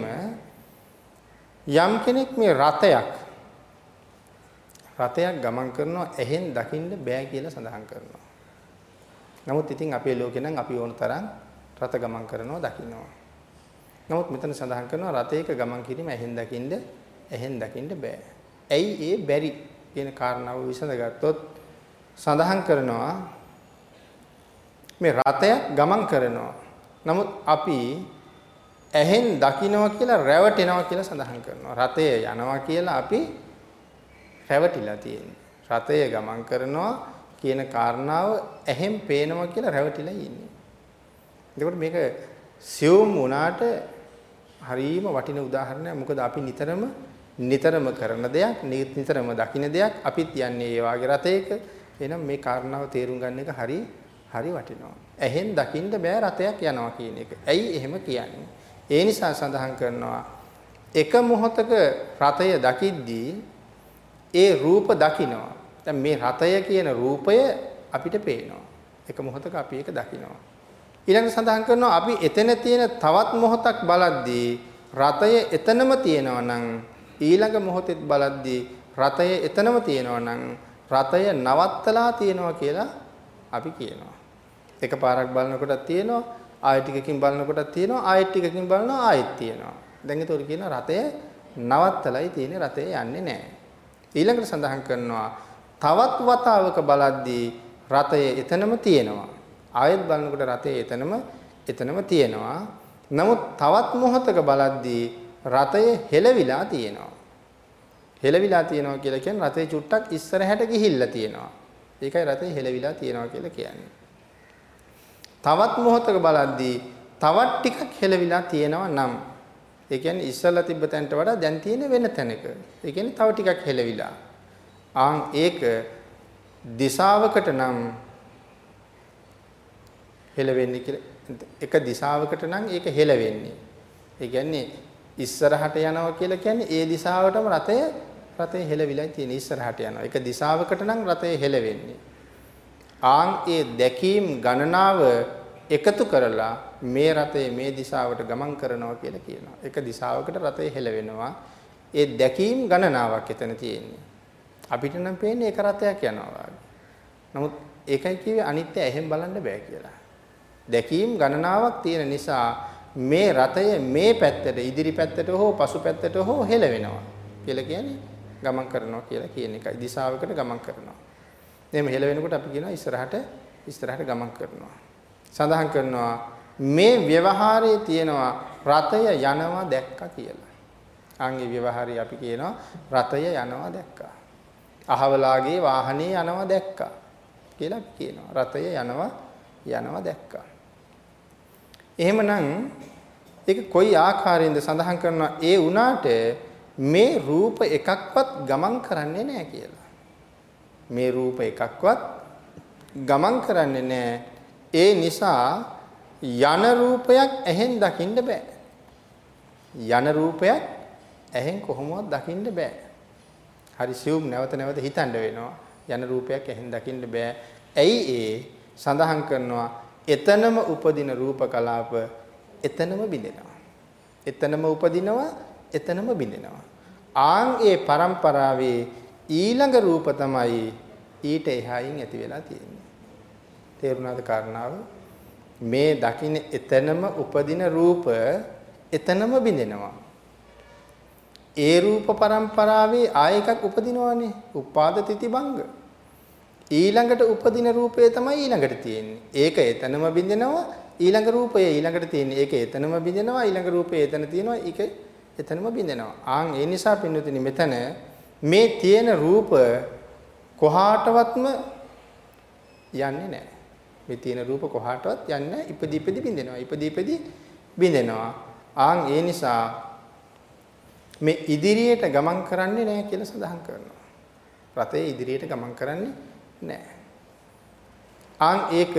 යම් කෙනෙක් මේ රතයක් රතයක් ගමන් කරනවා ඇහෙන් දකින්න බෑ කියලා සඳහන් කරනවා. නමුත් ඉතින් අපේ ලෝකේ නම් අපි ඕන තරම් රත ගමන් කරනවා දකින්නවා. නමුත් මෙතන සඳහන් කරනවා රතයක ගමන් කිරීම ඇහෙන් දකින්න ඇහෙන් දකින්න බෑ. ඇයි ඒ බැරි කියන කාරණාව විසඳගත්තොත් සඳහන් කරනවා මේ රතයක් ගමන් කරනවා. නමුත් අපි ඇහෙන් දකින්නවා කියලා රැවටෙනවා කියලා සඳහන් කරනවා. රතය යනවා කියලා අපි රැවටිලා තියෙන්නේ. රතය ගමන් කරනවා කියන කාරණාව ඇහෙන් පේනවා කියලා රැවටිලා ඉන්නේ. එතකොට මේක සියුම් වුණාට හරීම වටින උදාහරණයක්. මොකද අපි නිතරම නිතරම කරන දෙයක්, නිතරම දකින දෙයක් අපිත් යන්නේ ඒ වාගේ රතයක. එහෙනම් මේ කාරණාව තේරුම් ගන්න එක හරි හරි වටිනවා. ඇහෙන් දකින්න බෑ රතයක් යනවා කියන එක. ඇයි එහෙම කියන්නේ? ඒ නිසා සඳහන් කරනවා එක මොහොතක රතය දකිද්දී ඒ රූප දකිනවා. දැන් මේ රතය කියන රූපය අපිට පේනවා. එක මොහොතක අපි ඒක දකිනවා. ඊළඟ සඳහන් කරනවා අපි එතන තියෙන තවත් මොහොතක් බලද්දී රතය එතනම තියෙනවා නම් ඊළඟ මොහොතෙත් බලද්දී රතය එතනම තියෙනවා නම් රතය නවත්තලා තියෙනවා කියලා අපි කියනවා. එකපාරක් බලනකොටත් තියෙනවා ආයෙ ටිකකින් බලනකොටත් තියෙනවා ආයෙ ටිකකින් බලනවා ආයෙත් තියෙනවා. දැන් ඒතකොට කියන රතය නවත්තලයි තියෙන්නේ රතය යන්නේ නැහැ. ඊළඟට සඳහන් කරනවා තවත් වතාවක බලද්දී රතය එතනම තියෙනවා. ආයෙත් බලනකොට රතය එතනම එතනම තියෙනවා. නමුත් තවත් මොහොතක බලද්දී රතය හෙලවිලා තියෙනවා. හෙලවිලා තියෙනවා කියලා කියන්නේ රතේ චුට්ටක් ඉස්සරහට ගිහිල්ලා තියෙනවා. ඒකයි රතේ හෙලවිලා තියෙනවා කියලා කියන්නේ. තවත් මොහොතක බලද්දී තවත් ටිකක් හෙලවිලා තියෙනවා නම් ඒ කියන්නේ ඉස්සල්ලා තිබ්බ තැනට වඩා දැන් තියෙන වෙන තැනක. ඒ කියන්නේ තව ටිකක් හෙලවිලා. ආන් ඒක දිශාවකට නම් හෙලවෙන්නේ කියලා එක දිශාවකට නම් ඒක හෙලවෙන්නේ. ඒ කියන්නේ ඉස්සරහට යනවා කියලා කියන්නේ ඒ දිශාවටම රතය රතේ හෙලවිලා තියෙන ඉස්සරහට යනවා. ඒක දිශාවකට නම් රතේ හෙලවෙන්නේ. ආන් ඒ දැකීම් ගණනාව එකතු කරලා මේ රතේ මේ දිශාවට ගමන් කරනවා කියලා කියනවා. එක දිශාවකට රතේ හෙලවෙනවා. ඒ දැකීම් ගණනාවක් එතන තියෙන්නේ. අපිට නම් පේන්නේ එක රතයක් යනවා නමුත් ඒකයි කිව්වේ අනිත්‍ය ඇහෙන් බලන්න බෑ කියලා. දැකීම් ගණනාවක් තියෙන නිසා මේ රතය මේ පැත්තට ඉදිරි පැත්තට හෝ පසු පැත්තට හෝ හෙලවෙනවා කියලා කියන්නේ ගමන් කරනවා කියලා කියන එකයි. දිශාවකට ගමන් කරනවා. එහෙම හෙල වෙනකොට අපි කියනවා ඉස්සරහට ඉස්සරහට ගමන් කරනවා. සඳහන් කරනවා මේ ව්‍යවහාරයේ තියෙනවා රතය යනවා දැක්කා කියලා. අංගේ ව්‍යවහාරي අපි කියනවා රතය යනවා දැක්කා. අහවලාගේ වාහනේ යනවා දැක්කා කියලා අපි කියනවා. රතය යනවා යනවා දැක්කා. එහෙමනම් ඒක කොයි ආකාරයෙන්ද සඳහන් කරනවා ඒ උනාට මේ රූප එකක්වත් ගමන් කරන්නේ නැහැ කියලා. මේ රූප එකක්වත් ගමන් කරන්නේ නැහැ. ඒ නිසා යන රූපයක් ඇහෙන් දකින්න බෑ. යන රූපයක් ඇහෙන් කොහොමවත් දකින්න බෑ. හරි සියුම් නැවත නැවත හිතන්න වෙනවා. යන රූපයක් ඇහෙන් දකින්න බෑ. ඇයි ඒ සඳහන් කරනවා එතනම උපදින රූප කලාප එතනම බිඳෙනවා. එතනම උපදිනවා එතනම බිඳෙනවා. ආන් ඒ પરම්පරාවේ ඊළඟ රූප තමයි ඊට එහායින් ඇති වෙලා තියෙන්නේ. තේරුණාද කාරණාව? මේ දකින්න එතනම උපදින රූප එතනම බිඳෙනවා. ඒ රූප પરම්පරාවේ ආය එකක් උපදිනවනේ. උපාද තිතිබංග. ඊළඟට උපදින රූපය තමයි ඊළඟට තියෙන්නේ. ඒක එතනම බිඳෙනවා. ඊළඟ රූපය ඊළඟට තියෙන්නේ. ඒක එතනම බිඳෙනවා. ඊළඟ රූපය එතන තියෙනවා. ඒක එතනම බිඳෙනවා. ආන් ඒ නිසා පින්නතුනි මෙතන මේ තියෙන රූප කොහාටවත්ම යන්නේ නැහැ. මේ තියෙන රූප කොහාටවත් යන්නේ ඉපදි ඉපදි බිඳෙනවා. ඉපදි ඉපදි බිඳෙනවා. ආන් ඒ නිසා මේ ඉදිරියට ගමන් කරන්නේ නැහැ කියලා සඳහන් කරනවා. රතේ ඉදිරියට ගමන් කරන්නේ නැහැ. ආන් ඒක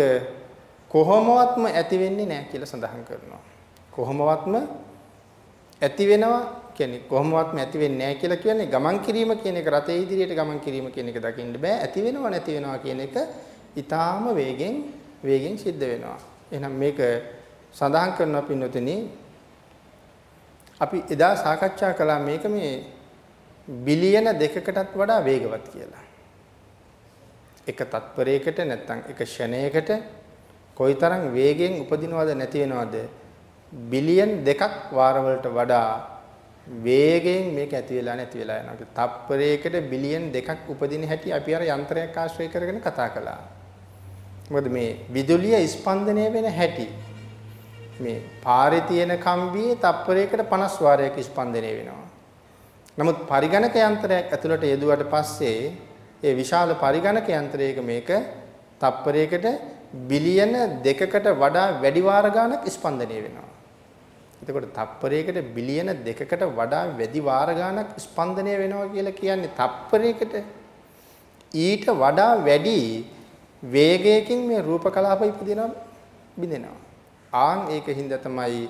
කොහොමවත්ම ඇති වෙන්නේ නැහැ කියලා සඳහන් කරනවා. කොහොමවත්ම ඇති වෙනවා කියන්නේ කොහොමවත්ම ඇති වෙන්නේ නැහැ කියලා කියන්නේ ගමන් කිරීම කියන එක රතේ ඉදිරියට ගමන් කිරීම කියන එක දකින්න බෑ. ඇති වෙනව නැති වෙනවා කියන එක ඊටාම වේගෙන් වේගෙන් සිද්ධ වෙනවා. එහෙනම් මේක සඳහන් කරනවා පින්නොතනි අපි එදා සාකච්ඡා කළා මේක මේ බිලියන දෙකකටත් වඩා වේගවත් කියලා. එක තත්පරයකට නැත්නම් එක ෂණයකට කොයිතරම් වේගෙන් උපදිනවද නැති වෙනවද? බිලියන් දෙකක් වාරවලට වඩා වේගයෙන් මේක ඇති වෙලා නැති වෙලා යනවා. තප්පරයකට බිලියන් දෙකක් උපදින හැටි අපි අර යන්ත්‍රයක් ආශ්‍රය කරගෙන කතා කළා. මොකද මේ විදුලිය ස්පන්දනය වෙන හැටි මේ පාරේ තියෙන කම්බියේ තප්පරයකට 50 වාරයක් ස්පන්දනය වෙනවා. නමුත් පරිගණක යන්ත්‍රයක් ඇතුළට යෙදුවට පස්සේ ඒ විශාල පරිගණක යන්ත්‍රයක මේක තප්පරයකට බිලියන දෙකකට වඩා වැඩි වාර ගණක් ස්පන්දනය වෙනවා. එතකොට තප්පරයකට බිලියන දෙකකට වඩා වැඩි වාර ගණක් ස්පන්දනය වෙනවා කියලා කියන්නේ තප්පරයකට ඊට වඩා වැඩි වේගයකින් මේ රූප කලාප ඉපදිනවා බිඳෙනවා. ආන් ඒකින්ද තමයි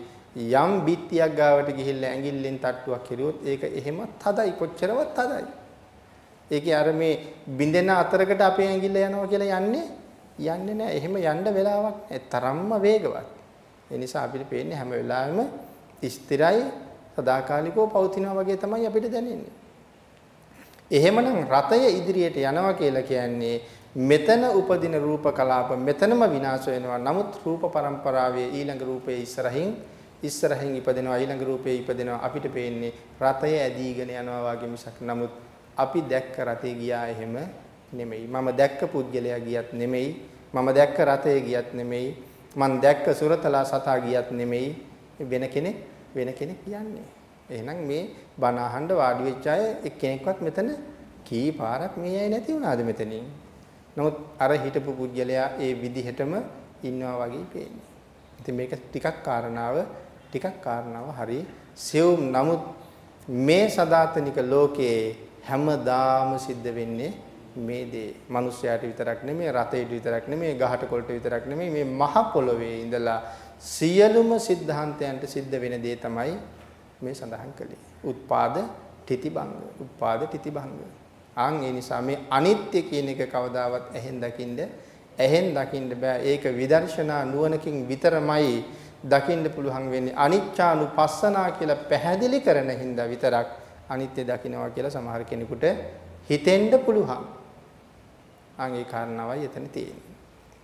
යම් බිත්තියක් ගාවට ගිහිල්ලා ඇඟිල්ලෙන් තට්ටුවක් කෙරුවොත් ඒක එහෙම තදයි කොච්චරවත් තදයි. ඒකේ අර මේ බිඳෙන අතරකට අපේ ඇඟිල්ල යනවා කියලා යන්නේ යන්නේ නැහැ. එහෙම යන්න වෙලාවක් නැහැ. තරම්ම වේගවත්. ඒ නිසා අපිට පේන්නේ හැම වෙලාවෙම ස්ථිරයි සදාකාලිකව පවතිනවා වගේ තමයි අපිට දැනෙන්නේ. එහෙමනම් රතය ඉදිරියට යනවා කියලා කියන්නේ මෙතන උපදින රූප කලාප මෙතනම විනාශ වෙනවා. නමුත් රූප પરම්පරාවේ ඊළඟ රූපයේ ඉස්සරහින් ඉස්සරහින් ඉපදෙනවා ඊළඟ රූපේ ඉපදෙනවා. අපිට පේන්නේ රතය ඇදීගෙන යනවා වගේ මිසක්. නමුත් අපි දැක්ක රතේ ගියා එහෙම නෙමෙයි. මම දැක්ක පුද්ගලයා ගියත් නෙමෙයි. මම දැක්ක රතේ ගියත් නෙමෙයි. මම දැක්ක සුරතලා සතා ගියත් නෙමෙයි. වෙන කෙනෙක් වෙන කෙනෙක් කියන්නේ. එහෙනම් මේ බණ අහන්න වාඩි වෙච්ච අය එක්කෙනෙක්වත් මෙතන කී පාරක් මේ අය නැති වුණාද මෙතනින්? නමුත් අර හිටපු පුද්ගලයා ඒ විදිහටම ඉන්නවා වගේ පේන්නේ. ඉතින් මේක ටිකක් කාරණාව ටිකක් කාරණාව හරි. සියුම් නමුත් මේ සදාතනික ලෝකයේ හැමදාම සිද්ධ වෙන්නේ මේ දේ. මිනිස්යාට විතරක් නෙමෙයි, රතේට විතරක් නෙමෙයි, ගහට කොළට විතරක් නෙමෙයි මේ මහ පොළොවේ ඉඳලා සියලුම સિદ્ધාන්තයන්ට සිද්ධ වෙන දේ තමයි මේ සඳහන් කළේ. උත්පාද තිතිබංග. උත්පාද තිතිබංග. ආන් ඒ නිසා මේ අනිත්‍ය කියන එක කවදාවත් ඇහෙන් දකින්ද ඇහෙන් දකින්න බෑ. ඒක විදර්ශනා නුවණකින් විතරමයි දකින්න පුළුවන් වෙන්නේ. අනිච්චානුපස්සනා කියලා පැහැදිලි කරන හින්දා විතරක් අනිත්‍ය දකින්නවා කියලා සමහර කෙනෙකුට හිතෙන්න පුළුවන්. ආන් ඒ කාරණාවයි එතන තියෙන්නේ.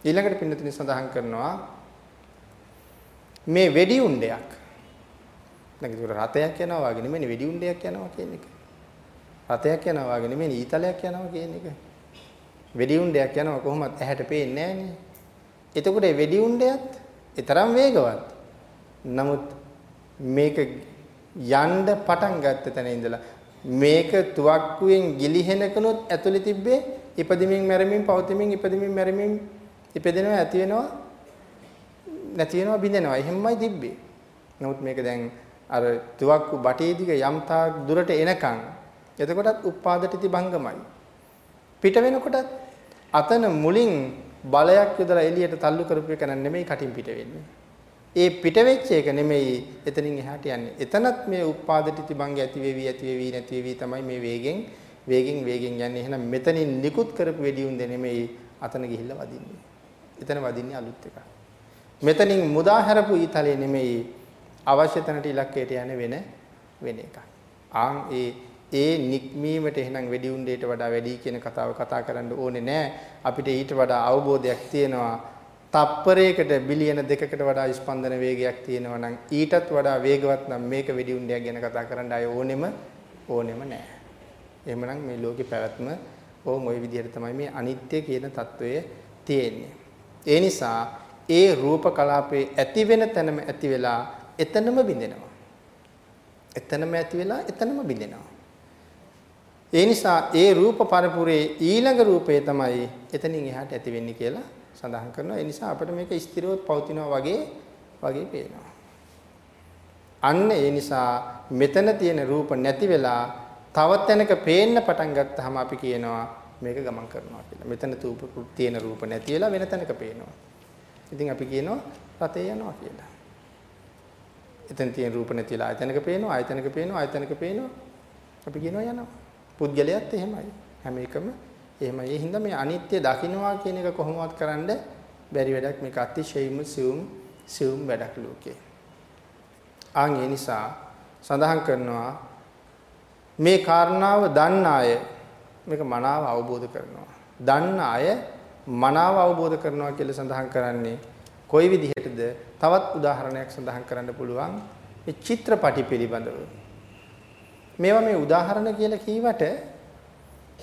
ඊළඟට පින්නතුනි සඳහන් කරනවා මේ වෙඩි උණ්ඩයක්. නැගිට රතයක් යනවා වගේ නෙමෙයි වෙඩි උණ්ඩයක් යනවා කියන එක. රතයක් යනවා වගේ නෙමෙයි ඊතලයක් යනවා කියන එක. වෙඩි උණ්ඩයක් යනවා කොහොමත් ඇහැට පේන්නේ නැහනේ. එතකොට වෙඩි උණ්ඩයත් ඊතරම් වේගවත්. නමුත් මේක යන්න පටන් ගත්ත තැන ඉඳලා මේක තුවක්කුවෙන් ගිලිහෙනකනොත් ඇතුලේ තිබ්බේ ඉපදෙමින් මැරෙමින් පවතිමින් ඉපදෙමින් මැරෙමින් ඉපදෙනවා ඇති වෙනවා නැති වෙනවා බිඳෙනවා එහෙමයි තිබ්බේ. නමුත් මේක දැන් අර තුවක්කු බටේ දිග යම් තාක් දුරට එනකන් එතකොටත් උපාදටිති භංගමයි. පිට වෙනකොටත් අතන මුලින් බලයක් යොදලා එළියට තල්ලු කරපු එක නෙමෙයි කටින් පිට වෙන්නේ. ඒ පිට වෙච්ච එක නෙමෙයි එතනින් එහාට යන්නේ. එතනත් මේ උපාදිතී බංග ඇති වෙවි ඇති වෙවි නැති වෙවි තමයි මේ වේගෙන් වේගෙන් වේගෙන් යන්නේ. එහෙනම් මෙතනින් නිකුත් කරපු වෙඩියුන් දෙ නෙමෙයි අතන ගිහිල්ලා වදින්නේ. එතන වදින්නේ අලුත් එකක්. මෙතනින් මුදා හැරපු ඊතලයේ නෙමෙයි අවශ්‍ය තැනට ඉලක්කයට යන්නේ වෙන වෙන එකක්. ආන් ඒ ඒ නික්මීමට එහෙනම් වැඩි උණ්ඩේට වඩා වැඩි කියන කතාව කතා කරන්න ඕනේ නෑ. අපිට ඊට වඩා අවබෝධයක් තියෙනවා. තප්පරයකට බිලියන දෙකකට වඩා ස්පන්දන වේගයක් තියෙනවා නම් ඊටත් වඩා වේගවත් නම් මේක වැඩි උණ්ඩයක් ගැන කතා කරන්න ආය ඕනෙම ඕනෙම නෑ. එහෙමනම් මේ ලෝකේ පැවැත්ම ඕම් ওই විදිහට තමයි මේ අනිත්‍ය කියන తত্ত্বය තියෙන්නේ. ඒ නිසා ඒ රූප කලාපේ ඇති වෙන තැනම ඇති වෙලා එතනම බිඳෙනවා. එතනම ඇති වෙලා එතනම බිඳෙනවා. ඒ නිසා ඒ රූප පරපුරේ ඊළඟ රූපය තමයි එතනින් එහාට ඇති වෙන්නේ කියලා සඳහන් කරනවා. ඒ නිසා අපිට මේක ස්ථිරව පවතිනවා වගේ වගේ පේනවා. අන්න ඒ නිසා මෙතන තියෙන රූප නැති වෙලා තව තැනක පේන්න පටන් ගත්තාම අපි කියනවා මේක ගමන් කරනවා කියලා. මෙතන තියෙන රූප නැති වෙලා වෙන තැනක පේනවා. ඉතින් අපි කියනවා රතේ යනවා කියලා. එතන තියෙන රූප නැතිලා ආයතනක පේනවා ආයතනක පේනවා ආයතනක පේනවා අපි කියනවා යනවා පුද්ගලයාත් එහෙමයි හැම එකම එහෙමයි. ඒ හින්දා මේ අනිත්‍ය දකින්නවා කියන එක කොහොමවත් කරන්න බැරි වැඩක් මේක අතිශයින්ම සියුම් සියුම් වැඩක් ලෝකේ. ආන් ඒ නිසා සඳහන් කරනවා මේ කාරණාව දන්න අය මේක මනාව අවබෝධ කරනවා. දන්න අය මනාව අවබෝධ කරනවා කියලා සඳහන් කරන්නේ කොයි විදිහටද තවත් උදාහරණයක් සඳහන් කරන්න පුළුවන් මේ චිත්‍රපටි පිළිබඳව. මේවා මේ උදාහරණ කියලා කීවට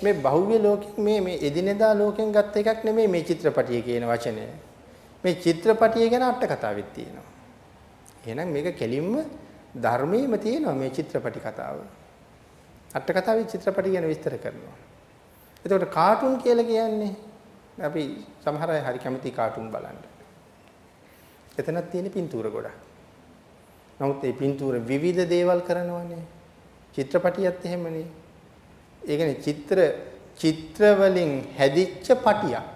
මේ බහුව්‍ය ලෝකෙන් මේ මේ එදිනෙදා ලෝකෙන් ගත්ත එකක් නෙමෙයි මේ චිත්‍රපටිය කියන වචනය. මේ චිත්‍රපටිය ගැන අට කතාවෙත් තියෙනවා. එහෙනම් මේක කෙලින්ම ධර්මයේම තියෙනවා මේ චිත්‍රපටි කතාව. අට කතාවේ චිත්‍රපටි ගැන විස්තර කරනවා. එතකොට කාටුන් කියලා කියන්නේ අපි සමහර අය හරි කැමති කාටුන් බලන්න. එතනක් තියෙන පින්තූර ගොඩක්. නමුත් මේ පින්තූර විවිධ දේවල් කරනවානේ. චිත්‍රපටියත් එහෙමනේ. ඒ කියන්නේ චිත්‍ර චිත්‍ර වලින් හැදිච්ච පටියක්.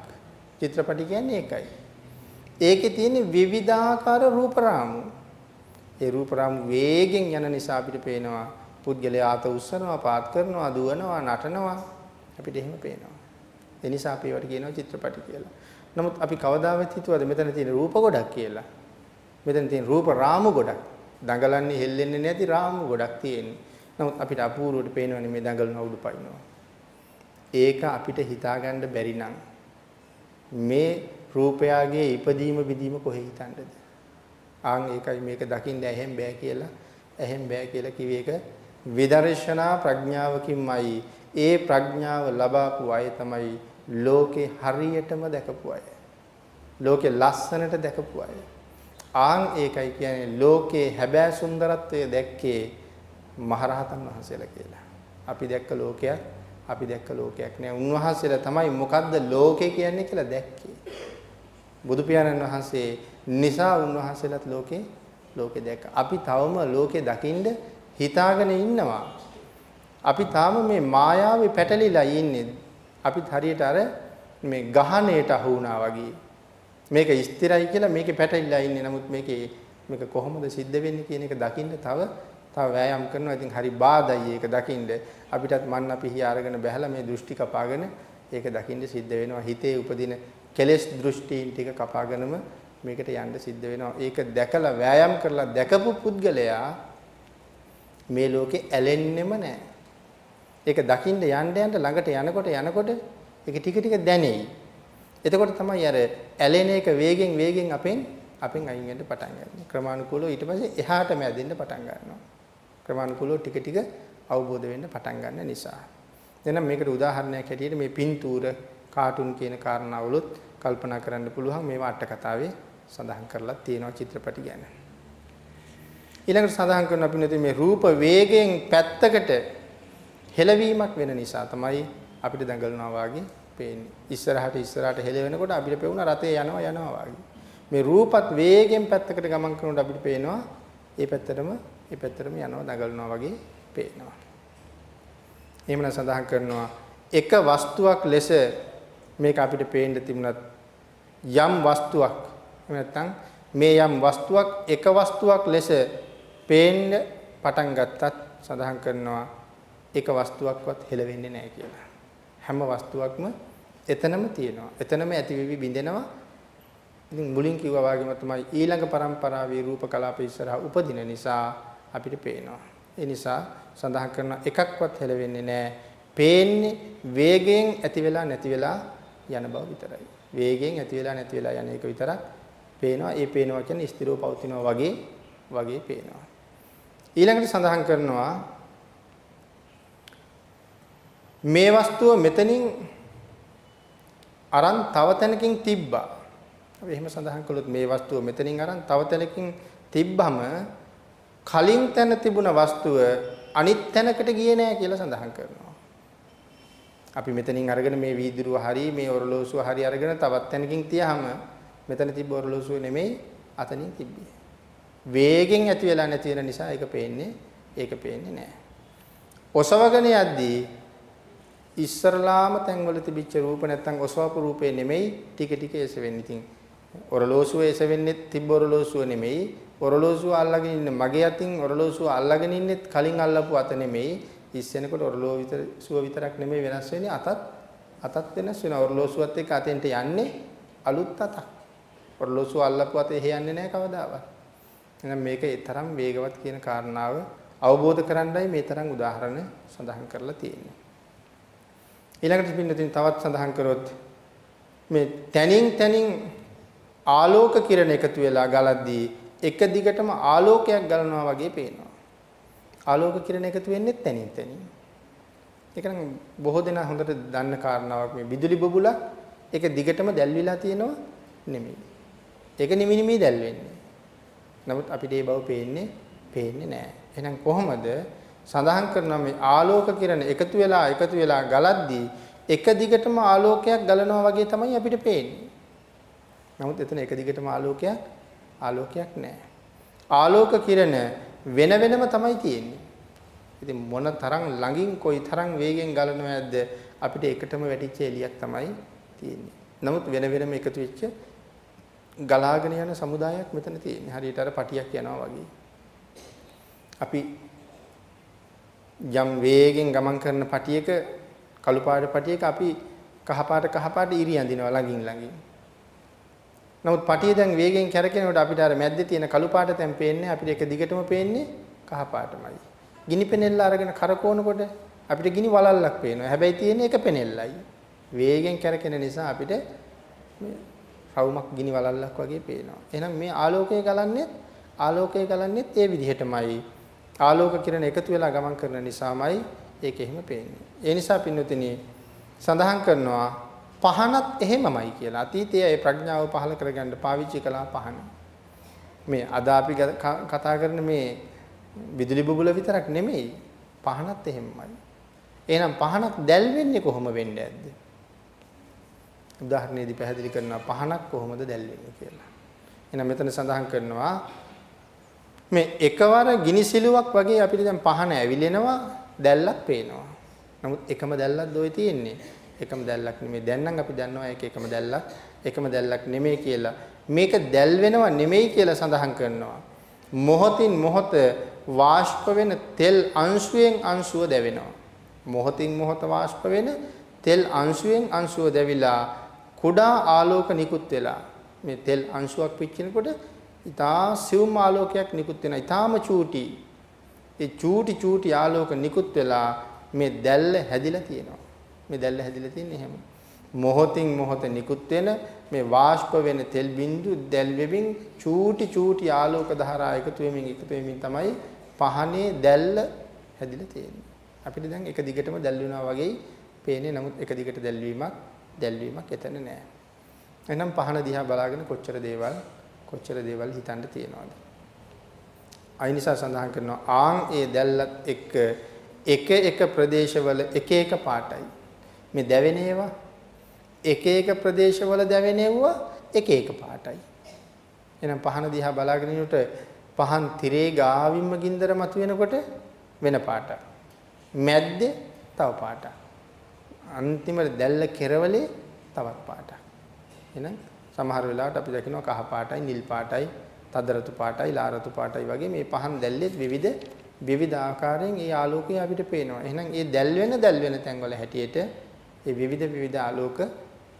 චිත්‍රපටි කියන්නේ ඒකයි. ඒකේ තියෙන විවිධාකාර රූප රාමු. ඒ රූප රාමු වේගෙන් යන නිසා අපිට පේනවා පුද්ගලයා ආත උස්සනවා, පාත් කරනවා, දුවනවා, නටනවා. අපිට එහෙම පේනවා. ඒ නිසා අපි ඒවට කියනවා චිත්‍රපටි කියලා. නමුත් අපි කවදාවත් හිතුවද මෙතන තියෙන රූප ගොඩක් කියලා? මෙතන තියෙන රූප රාමු ගොඩක්. දඟලන්නේ හෙල්ලෙන්නේ නැති රාමු ගොඩක් තියෙන්නේ. නමුත් අපිට අපූර්වවට පේනවනේ මේ දඟලන උඩු පයින්නවා. ඒක අපිට හිතාගන්න බැරි නම් මේ රූපයාගේ ඉපදීම බිදීම කොහේ හිතන්නද? ආන් ඒකයි මේක දකින්න ඇහෙන් බෑ කියලා ඇහෙන් බෑ කියලා කිව්වේ ඒක විදර්ශනා ප්‍රඥාවකින්මයි ඒ ප්‍රඥාව ලබාපු අය තමයි ලෝකේ හරියටම දැකපු අය. ලෝකේ ලස්සනට දැකපු අය. ආන් ඒකයි කියන්නේ ලෝකේ හැබෑ සුන්දරත්වය දැක්කේ මහරහතන් වහන්සේලා කියලා. අපි දැක්ක ලෝකයක් අපි දැක්ක ලෝකයක් නෑ. උන්වහන්සේලා තමයි මොකද්ද ලෝකේ කියන්නේ කියලා දැක්කේ. බුදු පියාණන් වහන්සේ නිසා උන්වහන්සේලාත් ලෝකේ ලෝකේ දැක්ක. අපි තවම ලෝකේ දකින්න හිතාගෙන ඉන්නවා. අපි තාම මේ මායාවේ පැටලිලා ඉන්නේ. අපිත් හරියට අර මේ ගහණයට අහු වුණා වගේ. මේක ස්ථිරයි කියලා මේකේ පැටලිලා ඉන්නේ. නමුත් මේකේ මේක කොහොමද සිද්ධ වෙන්නේ කියන එක දකින්න තව තව වෑයම් කරනවා. ඉතින් හරි බාධායි ඒක දකින්න. අපිටත් මන් අපි හිය අරගෙන බැහැලා මේ දෘෂ්ටි කපාගෙන ඒක දකින්න සිද්ධ වෙනවා. හිතේ උපදින කෙලෙස් දෘෂ්ටීන් ටික කපාගෙනම මේකට යන්න සිද්ධ වෙනවා. ඒක දැකලා වෑයම් කරලා දැකපු පුද්ගලයා මේ ලෝකේ ඇලෙන්නෙම නැහැ. ඒක දකින්න යන්න යන්න ළඟට යනකොට යනකොට ඒක ටික ටික දැනෙයි. එතකොට තමයි අර ඇලෙන එක වේගෙන් වේගෙන් අපෙන් අපෙන් අයින් වෙන්න පටන් ගන්නවා. ක්‍රමානුකූලව ඊට පස්සේ එහාට මැදෙන්න පටන් ගන්නවා. ක්‍රමානුකූලව ටික ටික අවබෝධ වෙන්න පටන් ගන්න නිසා. එහෙනම් මේකට උදාහරණයක් හැටියට මේ පින්තූර කාටුන් කියන කාරණාවලුත් කල්පනා කරන්න පුළුවන් මේවා අට කතාවේ සඳහන් කරලා තියෙනවා චිත්‍රපටි ගැන. ඊළඟට සඳහන් කරන අපි නැති මේ රූප වේගයෙන් පැත්තකට හෙලවීමක් වෙන නිසා තමයි අපිට දඟලනවා වාගේ පේන්නේ. ඉස්සරහට ඉස්සරහට හෙලවෙනකොට අපිට පේන රතේ යනවා යනවා වාගේ. මේ රූපත් වේගෙන් පැත්තකට ගමන් කරනකොට අපිට පේනවා ඒ පැත්තටම ඒ පැත්තටම යනවා දඟලනවා වගේ පේනවා. එහෙමනම් සඳහන් කරනවා එක වස්තුවක් ලෙස මේක අපිට පේන්න තිබුණත් යම් වස්තුවක් නැත්නම් මේ යම් වස්තුවක් එක වස්තුවක් ලෙස පේන්න පටන් ගත්තත් සඳහන් කරනවා එක වස්තුවක්වත් හෙලවෙන්නේ නැහැ කියලා. හැම වස්තුවක්ම එතනම තියෙනවා. එතනම ඇති වෙවි බිඳෙනවා. ඉතින් මුලින් කිව්වා වගේම තමයි ඊළඟ પરම්පරාවේ රූප කලාප ඉස්සරහා උපදින නිසා අපිට පේනවා. ඒ නිසා සඳහන් කරන එකක්වත් හෙලවෙන්නේ නැහැ. පේන්නේ වේගයෙන් ඇති වෙලා නැති වෙලා යන බව විතරයි. වේගයෙන් ඇති වෙලා නැති වෙලා යන එක විතරක් පේනවා. ඒ පේනවා කියන්නේ ස්ථිරව පවතිනවා වගේ වගේ පේනවා. ඊළඟට සඳහන් කරනවා මේ වස්තුව මෙතනින් අරන් තව තැනකින් තිබ්බා. අපි එහෙම සඳහන් කළොත් මේ වස්තුව මෙතනින් අරන් තව තැනකින් තිබ්බම කලින් තැන තිබුණ වස්තුව අනිත් තැනකට ගියේ නෑ කියලා සඳහන් කරනවා. අපි මෙතනින් අරගෙන මේ වීදුරුව හරි මේ ඔරලෝසුව හරි අරගෙන තවත් තැනකින් තියහම මෙතන තිබ්බ ඔරලෝසුව නෙමෙයි අතනින් තිබ්බේ. වේගෙන් ඇති වෙලා නැති වෙන නිසා ඒක පේන්නේ ඒක පේන්නේ නැහැ. ඔසවගෙන යද්දී ඉස්සරලාම තැන්වල තිබිච්ච රූප නැත්තම් ඔසවපු රූපේ නෙමෙයි ටික ටික එසවෙන්නේ. ඉතින් ඔරලෝසුව එසවෙන්නේ තිබ්බ ඔරලෝසුව නෙමෙයි. ඔරලෝසුව අල්ලගෙන ඉන්න මගේ අතින් ඔරලෝසුව අල්ලගෙන ඉන්නෙත් කලින් අල්ලපු අත නෙමෙයි. ඉස්සෙනකොට ඔරලෝ විතර සුව විතරක් නෙමෙයි වෙනස් වෙන්නේ අතත් අතත් වෙනස් වෙනවා. ඔරලෝසුවත් එක්ක අතෙන්ට යන්නේ අලුත් අතක්. ඔරලෝසුව අල්ලපු අත එහෙ යන්නේ නැහැ කවදාවත්. එහෙනම් මේක ඒ තරම් වේගවත් කියන කාරණාව අවබෝධ කරගන්නයි මේ තරම් උදාහරණ සඳහන් කරලා තියෙන්නේ. ඊළඟට පින්නතින් තවත් සඳහන් කරොත් මේ තනින් තනින් ආලෝක කිරණ එකතු වෙලා ගලද්දී එක දිගටම ආලෝකයක් ගලනවා වගේ පේනවා. ආලෝක කිරණ එකතු වෙන්නේ තනින් තනින්. ඒක නම් බොහෝ දෙනා හොඳට දන්න කාරණාවක් මේ විදුලි බබුලක් ඒක දිගටම දැල්විලා තියෙනවා නෙමෙයි. ඒක නිමි නිමි දැල් වෙන්නේ. නමුත් අපිට ඒ බව පේන්නේ පේන්නේ නැහැ. එහෙනම් කොහොමද සඳහන් කරනවා මේ ආලෝක කිරණ එකතු වෙලා එකතු වෙලා ගලද්දී එක දිගටම ආලෝකයක් ගලනවා වගේ තමයි අපිට පේන්නේ. නමුත් එතන එක දිගටම ආලෝකයක් ආලෝකයක් නැහැ. ආලෝක කිරණ වෙන වෙනම තමයි තියෙන්නේ. ඉතින් මොන තරම් ළඟින් කොයි තරම් වේගෙන් ගලනවද අපිට එකටම වැටිච්ච එළියක් තමයි තියෙන්නේ. නමුත් වෙන වෙනම එකතු වෙච්ච ගලාගෙන යන සමුදායක් මෙතන තියෙන්නේ. හරියට අර පටියක් යනවා වගේ. අපි යම් වේගෙන් ගමන් කරන පටියක කළු පාට පටියක අපි කහ පාට කහ පාට ඉරි අඳිනවා ළඟින් ළඟින්. නමුත් පටිය දැන් වේගෙන් කැරකෙනකොට අපිට අර මැද්දේ තියෙන කළු පාට තැන් පේන්නේ අපිට එක දිගටම පේන්නේ කහ පාටමයි. ගිනි පෙනෙල්ල අරගෙන කරකවනකොට අපිට ගිනි වලල්ලක් පේනවා. හැබැයි තියෙන්නේ එක පෙනෙල්ලයි. වේගෙන් කැරකෙන නිසා අපිට මේ රවුමක් ගිනි වලල්ලක් වගේ පේනවා. එහෙනම් මේ ආලෝකය ගලන්නේ ආලෝකය ගලන්නේ ඒ විදිහටමයි. ආලෝක කිරණ එකතු වෙලා ගමන් කරන නිසාමයි ඒක එහෙම පේන්නේ. ඒ නිසා පින්නතුනි සඳහන් කරනවා පහනත් එහෙමමයි කියලා. අතීතයේ ඒ ප්‍රඥාව පහල කරගන්න පාවිච්චි කළා පහන. මේ අද අපි කතා කරන මේ විදුලි බුබුල විතරක් නෙමෙයි පහනත් එහෙමමයි. එහෙනම් පහනක් දැල් වෙන්නේ කොහොම වෙන්නේ ඇද්ද? උදාහරණයේදී පැහැදිලි කරනවා පහනක් කොහොමද දැල් වෙන්නේ කියලා. එහෙනම් මෙතන සඳහන් කරනවා මේ එකවර ගිනි සිලුවක් වගේ අපිට දැන් පහන ඇවිලෙනවා දැල්ලක් පේනවා. නමුත් එකම දැල්ලක් දොයි තියෙන්නේ. එකම දැල්ලක් නෙමෙයි. දැන් නම් අපි දන්නවා ඒක එකම දැල්ලක්. එකම දැල්ලක් නෙමෙයි කියලා. මේක දැල් වෙනව නෙමෙයි කියලා සඳහන් කරනවා. මොහොතින් මොහොත වාෂ්ප වෙන තෙල් අංශුවෙන් අංශුව දැවෙනවා. මොහොතින් මොහොත වාෂ්ප වෙන තෙල් අංශුවෙන් අංශුව දැවිලා කුඩා ආලෝක නිකුත් වෙලා මේ තෙල් අංශුවක් පිච්චෙනකොට ඊටා සිවුම් ආලෝකයක් නිකුත් වෙනවා. ඊටාම චූටි. ඒ චූටි චූටි ආලෝක නිකුත් වෙලා මේ දැල්ල හැදිලා තියෙනවා. මේ දැල්ල හැදිලා තින්නේ එහෙම. මොහොතින් මොහොත නිකුත් වෙන මේ වාෂ්ප වෙන තෙල් බිඳු දැල් වෙමින් චූටි චූටි ආලෝක ධාරා එකතු වෙමින් එකතු වෙමින් තමයි පහනේ දැල්ල හැදිලා තියෙන්නේ. අපිට දැන් එක දිගටම දැල් වෙනවා වගේ පේන්නේ. නමුත් එක දිගට දැල්වීමක් දැල්වීමක් එතන නෑ. එහෙනම් පහන දිහා බලාගෙන කොච්චර දේවල් කොච්චර දේවල් හිතන්න තියෙනවද? අයිනිසා සඳහන් කරනවා ආන් ඒ දැල්ලත් එක්ක එක එක ප්‍රදේශවල එක එක පාටයි. මේ දැවෙන ඒවා එක එක ප්‍රදේශවල දැවෙන ඒවා එක එක පාටයි. එහෙනම් පහන දිහා බලාගෙන ඉන්නකොට පහන් tire ගාවින්ම ගින්දර මතුවෙනකොට වෙන පාටක්. මැද්දේ තව පාටක්. අන්තිමට දැල්ල කෙරවලේ තවත් පාටක්. එහෙනම් සමහර වෙලාවට අපි දකිනවා කහ පාටයි, නිල් පාටයි, තද රතු පාටයි, ලා රතු පාටයි වගේ මේ පහන් දැල්ලෙත් විවිධ විවිධ ආකාරයෙන් ඒ ආලෝකය අපිට පේනවා. එහෙනම් ඒ දැල් වෙන දැල් වෙන තැන්වල හැටියට ඒ විවිධ විවිධ ආලෝක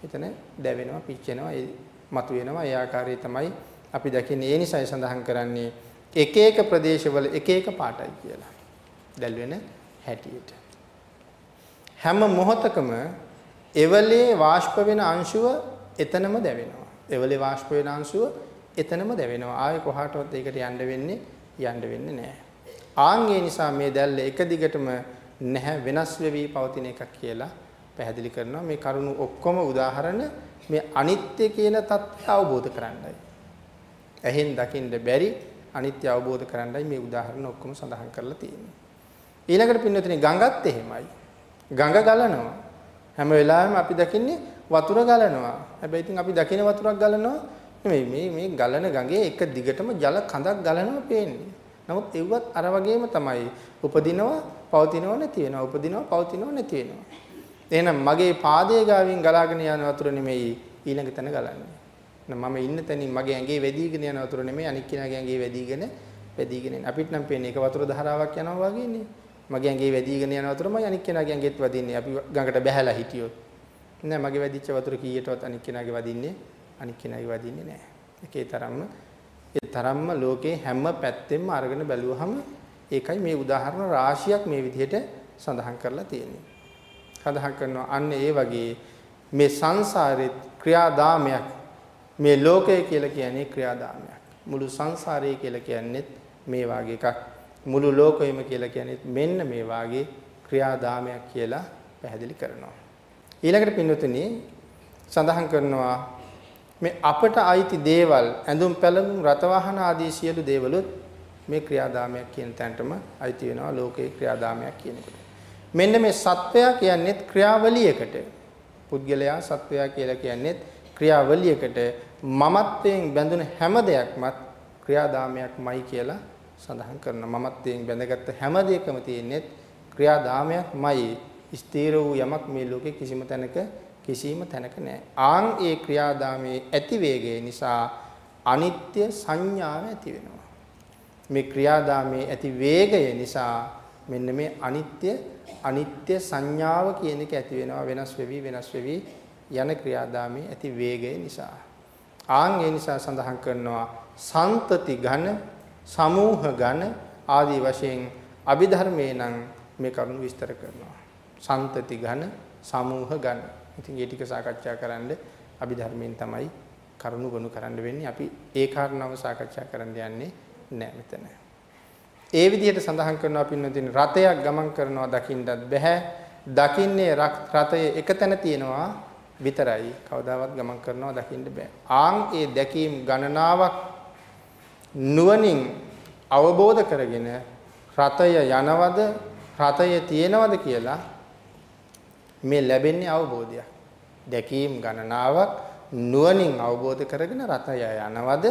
එතන දැවෙනවා, පිච්චෙනවා, ඒ මතුවෙනවා. ඒ ආකාරයේ තමයි අපි දකින්නේ. ඒ නිසායි සඳහන් කරන්නේ එක එක ප්‍රදේශවල එක එක පාටයි කියලා. දැල් වෙන හැටියට. හැම මොහොතකම එවලේ වාෂ්ප වෙන අංශුව එතනම දැවෙනවා. එවලේ වාෂ්ප වෙන අංශුව එතනම දැවෙනවා. ආයේ කොහාටවත් ඒකට යන්න වෙන්නේ යන්න වෙන්නේ නැහැ. ආන්ගේ නිසා මේ දැල්ල එක දිගටම නැහැ වෙනස් වෙවි පවතින එකක් කියලා පැහැදිලි කරනවා. මේ කරුණු ඔක්කොම උදාහරණ මේ අනිත්‍ය කියන தත්ත්වය අවබෝධ කරගන්නයි. ඇහෙන් දකින්න බැරි අනිත්‍ය අවබෝධ කරගන්නයි මේ උදාහරණ ඔක්කොම සඳහන් කරලා තියෙන්නේ. ඊළඟට පින්නතුනේ ගඟත් එහෙමයි. ගඟ ගලනවා. හැම වෙලාවෙම අපි දකින්නේ වතුර ගලනවා. හැබැයි ඉතින් අපි දකින වතුරක් ගලනවා නෙමෙයි මේ මේ ගලන ගඟේ එක දිගටම ජල කඳක් ගලනවා පේන්නේ. නමුත් ඒවත් අර වගේම තමයි උපදිනවා පවතිනව නැති වෙනවා. උපදිනවා පවතිනව නැති වෙනවා. එහෙනම් මගේ පාදයේ ගාවින් ගලාගෙන යන වතුර නෙමෙයි ඊළඟ තැන ගලන්නේ. මම ඉන්න තැනින් මගේ ඇඟේ වැදීගෙන යන වතුර නෙමෙයි අනික් කෙනාගේ ඇඟේ වැදීගෙන වැදීගෙන එන. අපිට නම් පේන්නේ එක වතුර ධාරාවක් යනවා වගේනේ. මගේ ඇඟේ වැදීගෙන යන වතුරමයි අනික් කෙනාගේ ඇඟෙත් වදින්නේ. අපි ගඟට බැහැලා හිටියොත්. නෑ මගේ වැදිච්ච වතුර කීයටවත් අනික් කෙනාගේ වදින්නේ අනික් කෙනාගේ වදින්නේ නෑ. ඒකේ තරම්ම ඒ තරම්ම ලෝකේ හැම පැත්තෙම අරගෙන බැලුවහම ඒකයි මේ උදාහරණ රාශියක් මේ විදිහට සඳහන් කරලා තියෙන්නේ. සඳහන් කරනවා අන්න ඒ වගේ මේ සංසාරේ ක්‍රියාදාමයක් මේ ලෝකය කියලා කියන්නේ ක්‍රියාදාමයක්. මුළු සංසාරය කියලා කියන්නේත් මේ වාගේ එකක්. මුළු ලෝකයම කියලා කියන්නේ මෙන්න මේ වාගේ ක්‍රියාදාමයක් කියලා පැහැදිලි කරනවා. ඊළඟට පින්වතුනි සඳහන් කරනවා මේ අපට අයිති දේවල් ඇඳුම් පැළඳුම් රතවාහන ආදී සියලු දේවලුත් මේ ක්‍රියාදාමයක් කියන තැනටම අයිති වෙනවා ලෝකේ ක්‍රියාදාමයක් කියන එක. මෙන්න මේ සත්වයා කියන්නේත් ක්‍රියාවලියකට. පුද්ගලයා සත්වයා කියලා කියන්නේත් ක්‍රියාවලියකට මමත්වයෙන් බැඳුන හැම දෙයක්මත් ක්‍රියාදාමයක්මයි කියලා සඳහන් කරනවා. මමත්වයෙන් බැඳගත්ත හැම දෙයකම තියෙන්නේ ක්‍රියාදාමයක්මයි. ස්ථීර වූ යමක් මේ ලෝකේ කිසිම තැනක කිසිම තැනක නැහැ. ආන් ඒ ක්‍රියාදාමයේ ඇති වේගය නිසා අනිත්‍ය සංඥාව ඇති වෙනවා. මේ ක්‍රියාදාමයේ ඇති වේගය නිසා මෙන්න මේ අනිත්‍ය අනිත්‍ය සංඥාව කියන එක ඇති වෙනවා වෙනස් වෙවි වෙනස් වෙවි යන ක්‍රියාදාමයේ ඇති වේගය නිසා. ආන් ඒ නිසා සඳහන් කරනවා සන්තති ඝන සමූහ ඝන ආදී වශයෙන් අභිධර්මයේ නම් මේ කරුණු විස්තර කරනවා. සන්තති ඝන සමූහ ඝන. ඉතින් ඒ ටික සාකච්ඡා කරන්න අභිධර්මයෙන් තමයි කරුණු ගොනු කරන්න වෙන්නේ. අපි ඒ කාරණාව සාකච්ඡා කරන්න යන්නේ නැහැ මෙතන. ඒ විදිහට සඳහන් කරනවා පින්නදින රතයක් ගමන් කරනවා දකින්නත් බෑ. දකින්නේ රතයේ එක තැන තියෙනවා විතරයි. කවදාවත් ගමන් කරනවා දකින්න බෑ. ආන් ඒ දැකීම් ගණනාවක් නුවණින් අවබෝධ කරගෙන රතය යනවද රතය තියෙනවද කියලා මේ ලැබෙන්නේ අවබෝධයක්. දැකීම් ගණනාවක් නුවණින් අවබෝධ කරගෙන රතය යනවද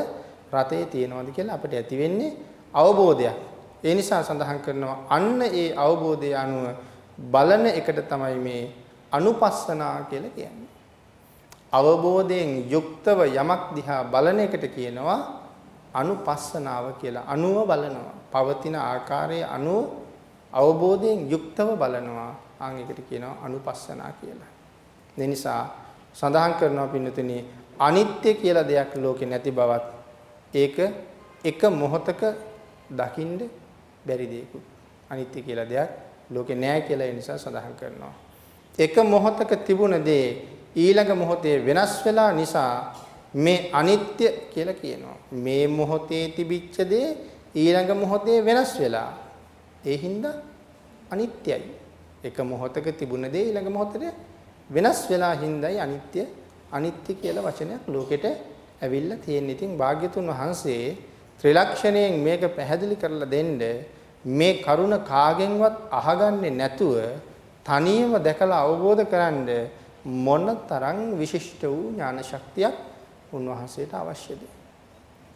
රතේ තියෙනවද කියලා අපිට ඇති වෙන්නේ අවබෝධයක්. ඒ නිසා සඳහන් කරනවා අන්න ඒ අවබෝධය අනුව බලන එකට තමයි මේ අනුපස්සනා කියලා කියන්නේ. අවබෝධයෙන් යුක්තව යමක් දිහා බලන එකට කියනවා අනුපස්සනාව කියලා. අනුව බලනවා. පවතින ආකාරයේ අනුව අවබෝධයෙන් යුක්තව බලනවා. ආන් එකට කියනවා අනුපස්සනා කියලා. ඒ නිසා සඳහන් කරනවා පින්නතුනි අනිත්‍ය කියලා දෙයක් ලෝකේ නැති බවත් ඒක එක මොහොතක දකින්න බැරි දෙයක්ුත්. අනිත්‍ය කියලා දෙයක් ලෝකේ නැහැ කියලා ඒ නිසා සඳහන් කරනවා. එක මොහොතක තිබුණ දේ ඊළඟ මොහොතේ වෙනස් වෙලා නිසා මේ අනිත්‍ය කියලා කියනවා. මේ මොහොතේ තිබිච්ච දේ ඊළඟ මොහොතේ වෙනස් වෙලා. ඒ හින්දා අනිත්‍යයි. එක මොහොතක තිබුණ දේ ඊළඟ මොහොතේ වෙනස් වෙලා හින්දායි අනිත්‍ය අනිත්‍ය කියලා වචනයක් ලෝකෙට ඇවිල්ලා තියෙන. ඉතින් භාග්‍යතුන් වහන්සේ ත්‍රිලක්ෂණයෙන් මේක පැහැදිලි කරලා දෙන්න මේ කරුණ කාගෙන්වත් අහගන්නේ නැතුව තනියම දැකලා අවබෝධ කරන්ඩ මොන තරම් විශිෂ්ට වූ ඥාන ශක්තියක් උන්වහන්සේට අවශ්‍යද?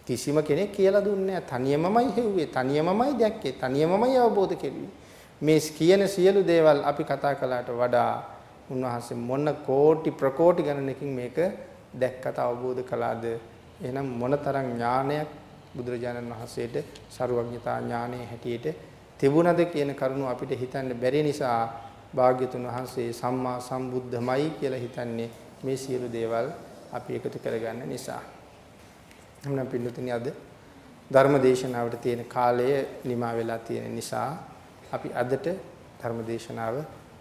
කිසිම කෙනෙක් කියලා දුන්නේ නැහැ. තනියමමයි හෙව්වේ. තනියමමයි දැක්කේ. තනියමමයි අවබෝධ කෙරුවේ. මේ කියන සියලු දේවල් අපි කතා කළාට වඩා උන්වහන්සේ මොන කෝටි ප්‍රකෝටි ගණනකින් මේක දැක්කට අවබෝධ කළාද එහෙනම් මොනතරම් ඥානයක් බුදුරජාණන් වහන්සේට ਸਰුවඥතා ඥානයේ හැටියට තිබුණද කියන කරුණ අපිට හිතන්න බැරි නිසා භාග්‍යතුන් වහන්සේ සම්මා සම්බුද්ධමයි කියලා හිතන්නේ මේ සියලු දේවල් අපි එකතු කරගන්න නිසා. එhmenan පින්නතුනි අද ධර්ම දේශනාවට තියෙන කාලය නිමා වෙලා තියෙන නිසා අපි අදට ධර්ම දේශනාව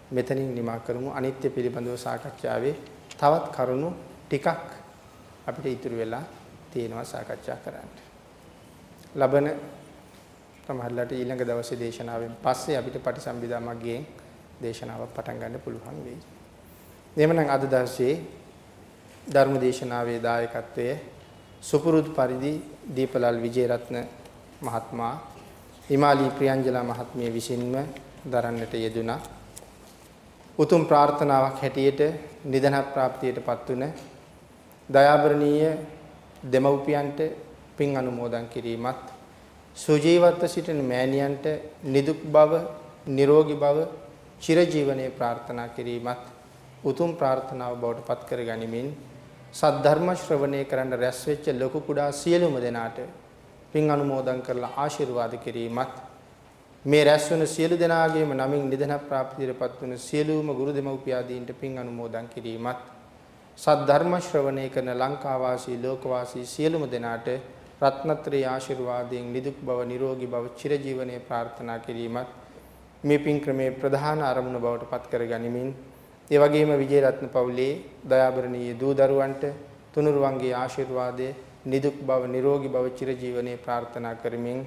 මෙතනින් නිමා කරමු. අනිත්‍ය පිළිබඳව සාකච්ඡාවේ තවත් කරුණු ටිකක් අපිට ඉතුරු වෙලා තියෙනවා සාකච්ඡා කරන්න. ලබන සමහරලාට ඊළඟ දවසේ දේශනාවෙන් පස්සේ අපිට පටිසම්භිදා මග්ගයෙන් දේශනාවක් පටන් ගන්න පුළුවන් වෙයි. එhmenan අද දවසේ ධර්ම දේශනාවේ දායකත්වයේ සුපුරුදු පරිදි දීපලාල් විජේරත්න මහත්මයා හිමාලි ප්‍රියංජලා මහත්මිය විසින්ම දරන්නට යෙදුනා. උතුම් ප්‍රාර්ථනාවක් හැටියට නිදන ප්‍රාප්තියටපත් වුණ දයාබරණීය දෙමව්පියන්ට පින් අනුමෝදන් කිරීමත් සුජීවත්ව සිටින මෑණියන්ට නිදුක් බව, නිරෝගී බව, චිරජීවනයේ ප්‍රාර්ථනා කිරීමත් උතුම් ප්‍රාර්ථනාව බවට පත් කර ගනිමින් සද්ධර්ම ශ්‍රවණය කරන්න රැස් වෙච්ච ලොකු කුඩා සියලුම දෙනාට පින් අනුමෝදන් කරලා ආශිර්වාද කිරීමත් මේ රැස් වන සියලු දෙනාගේම නමින් නිදන ප්‍රාප්තියටපත් වන සියලුම ගුරු දෙමව්පියාදීන්ට පින් අනුමෝදන් කිරීමත් සද්ධර්ම ශ්‍රවණය කරන ලංකාවාසී ලෝකවාසී සියලුම දෙනාට රත්නත්‍රී ආශිර්වාදයෙන් නිදුක් බව නිරෝගී බව චිරජීවනයේ ප්‍රාර්ථනා කිරීමත් මේ පින් ක්‍රමේ ප්‍රධාන අරමුණ බවට පත් කර ගනිමින් ඒ වගේම විජේරත්න පවුලේ දයාබරණීය දූ දරුවන්ට තුනුරුවන්ගේ ආශිර්වාදයේ නිදුක් බව නිරෝගී බව චිරජීවනයේ ප්‍රාර්ථනා කරමින්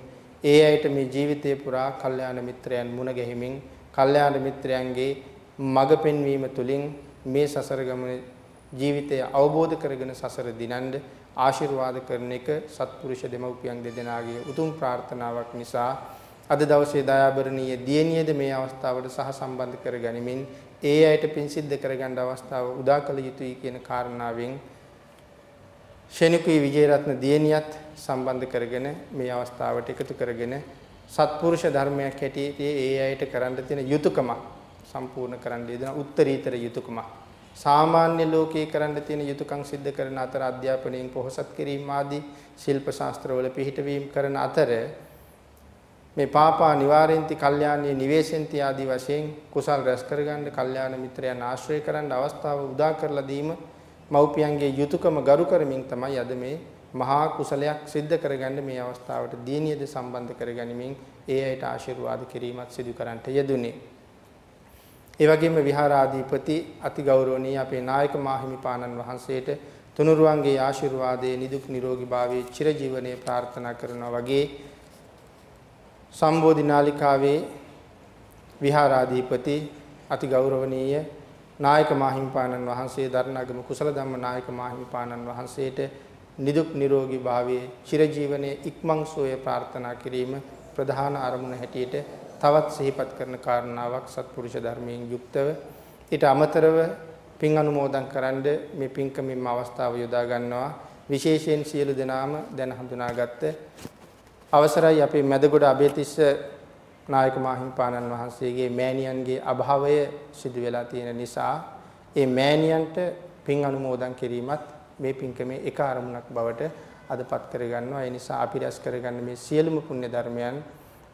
ඒ අයට මේ ජීවිතේ පුරා කල්යාණ මිත්‍රයන් මුණ ගැහිමින් කල්යාණ මිත්‍රයන්ගේ මඟ පෙන්වීම තුළින් මේ සසර ගමන ජීවිතය අවබෝධ කරගෙන සසර දිනන්න ආශිර්වාද කරන එක සත්පුරුෂ දෙමව්පියන් දෙදෙනාගේ උතුම් ප්‍රාර්ථනාවක් නිසා අද දවසේ දයාබරණීය දියණියද මේ අවස්ථාවට සහ සම්බන්ධ කර ගනිමින් ඒ අයට පින් සිද්ධ කරගන්න අවස්ථාව උදා කළ යුතුයි කියන කාරණාවෙන් ශෙනිකුයි විජේරත්න දියණියත් සම්බන්ධ කරගෙන මේ අවස්ථාවට එකතු කරගෙන සත්පුරුෂ ධර්මයක් හැටියට ඒ අයට කරන්න තියෙන යුතුයකම සම්පූර්ණ කරන්න දෙන උත්තරීතර යුතුයකම සාමාන්‍ය ලෝකයේ කරන්න තියෙන යුතුයකම් සිද්ධ කරන අතර අධ්‍යාපනයෙන් පොහොසත් කිරීම ආදී ශිල්ප ශාස්ත්‍රවල පිහිටවීම කරන අතර මේ පාපා නිවාරෙන්ති කල්යාණී නිවේසෙන්ති ආදී වශයෙන් කුසල් රැස් කරගන්න කල්යාණ මිත්‍රයන් ආශ්‍රය කරන්න අවස්ථාව උදා කරලා දීම මව්පියන්ගේ යුතුයකම ගරු කරමින් තමයි අද මේ මහා කුසලයක් සිද්ධ කරගන්න මේ අවස්ථාවට දීනියද සම්බන්ධ කරගනිමින් ඒ අයට ආශිර්වාද කිරීමත් සිදු කරන්නට යෙදුනේ. ඒ වගේම විහාරාධිපති අතිගෞරවනීය අපේ නායක මාහිමිපාණන් වහන්සේට තුනුරුවන්ගේ ආශිර්වාදයේ නිදුක් නිරෝගී භාවයේ චිරජීවනයේ ප්‍රාර්ථනා කරනවා වගේ සම්බෝධි නාලිකාවේ විහාරාධිපති අතිගෞරවනීය නායක මාහිමිපාණන් වහන්සේ දරණගම කුසල ධම්ම නායක මාහිමිපාණන් වහන්සේට නිදුක් නිරෝගී භාවයේ චිරජීවනයේ ඉක්මන් සෝය ප්‍රාර්ථනා කිරීම ප්‍රධාන අරමුණ හැටියට තවත් සිහිපත් කරන කාරණාවක් සත්පුරුෂ ධර්මයෙන් යුක්තව ඊට අමතරව පින් අනුමෝදන් කරන්න මේ පින්කමින්ම අවස්ථාව යොදා ගන්නවා. විශේෂයෙන් සියලු දෙනාම දැන හඳුනාගත්ත අවසරයි. අපේ මැදගොඩ අබේතිස්ස නායක මාහිම්පාණන් වහන්සේගේ මෑණියන්ගේ අභාවය සිදු වෙලා තියෙන නිසා ඒ මෑණියන්ට පින් අනුමෝදන් කිරීමත් මේ පින්කමේ එක අරමුණක් බවට අදපත් කරගන්නවා. ඒ නිසා අපි රැස් කරගන්න මේ සියලුම පුණ්‍ය ධර්මයන්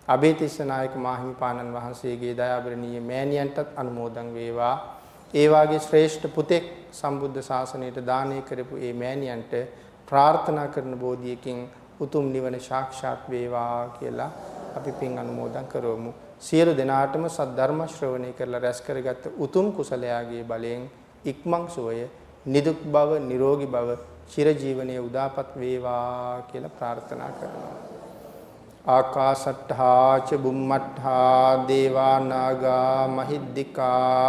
අබේතිස්ස නායක මාහිමිපාණන් වහන්සේගේ දයාබරණීය මෑණියන්ටත් අනුමෝදන් වේවා. ඒ වාගේ ශ්‍රේෂ්ඨ පුතෙක් සම්බුද්ධ ශාසනයට දානය කරපු ඒ මෑණියන්ට ප්‍රාර්ථනා කරන බෝධියකින් උතුම් නිවන සාක්ෂාත් වේවා කියලා අපි පින් අනුමෝදන් කරවමු. සියලු දෙනාටම සද්ධර්ම ශ්‍රවණය කරලා රැස් කරගත්ත උතුම් කුසලයාගේ බලයෙන් ඉක්මන් සුවය, නිදුක් බව, නිරෝගී බව, චිරජීවනයේ උදාපත් වේවා කියලා ප්‍රාර්ථනා කරනවා. ආකාසට්ඨා ච බුම්මට්ඨා දේවා නාග මහිද්దికා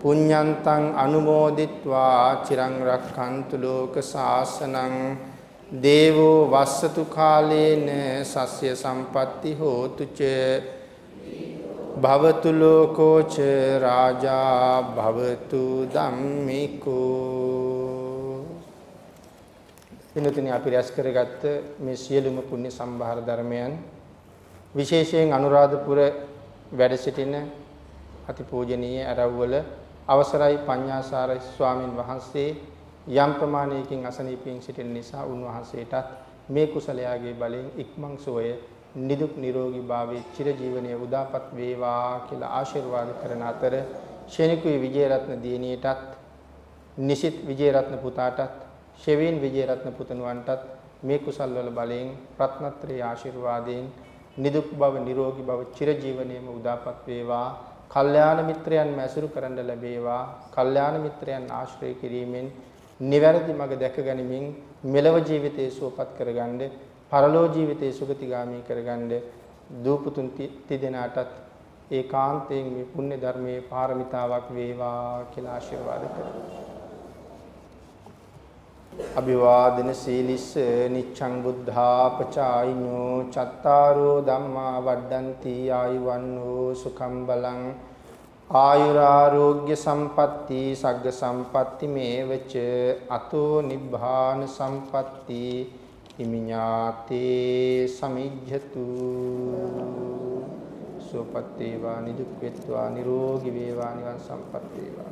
පුඤ්ඤන්තං අනුමෝදිත්වා චිරං රක්ඛන්තු ලෝක සාසනං දේවෝ වස්සතු කාලේන සස්්‍ය සම්පatti හෝතු ච භවතු ලෝකෝ ච රාජා භවතු ධම්මිකෝ. විනෝතිනි අපි රැස් කරගත්ත මේ සියලුම පුණ්‍ය සම්භාර ධර්මයන් විශේෂයෙන් අනුරාධපුර වැඩ සිටින අතිපූජනීය අරව්වල අවසරයි පඤ්ඤාසාර ස්වාමින් වහන්සේ යම් ප්‍රමාණයකින් අසනීපයෙන් සිටින නිසා උන්වහන්සේටත් මේ කුසලයාගේ බලයෙන් ඉක්මන් සෝය නිදුක් නිරෝගී භාවයේ චිරජීවනයේ උදාපත් වේවා කියලා ආශිර්වාද කරන අතර ශේනිකුයි විජේරත්න දියණියටත් නිසිත් විජේරත්න පුතාටත් ෂෙවින් විජේරත්න පුතණුවන්ටත් මේ කුසල් වල බලයෙන් රත්නත්‍රී ආශිර්වාදයෙන් නිදුක් භව නිරෝගී භව චිරජීවනයේම උදාපත් වේවා. කල්යාණ මිත්‍රයන් මැසුරු කරන්න ලැබේවා. කල්යාණ මිත්‍රයන් ආශ්‍රය කිරීමෙන් නිවැරදි මඟ දැක ගනිමින් මෙලව ජීවිතයේ සුවපත් කරගන්න, පරලෝ ජීවිතයේ සුගතිගාමී කරගන්න දූපුතුන් තිදෙනාටත් ඒකාන්තයෙන් මේ පුණ්‍ය ධර්මයේ පාරමිතාවක් වේවා කියලා ආශිර්වාද කරනවා. අභිවාදන සීලිස්ස නිච්ඡං බුද්ධාපචායිනෝ චත්තාරෝ ධම්මා වඩ්ඩಂತಿ ආයුවන්නෝ සුඛම් බලං ආයුරාෝග්‍ය සම්පatti සග්ග සම්පatti මේවච අතෝ නිබ්බාන සම්පatti හිමිඤාතේ සමිජ්ජතු. සුවපත් වේවා නිදුක් වේත්වා නිරෝගී වේවා නිවන් සම්පත් වේවා.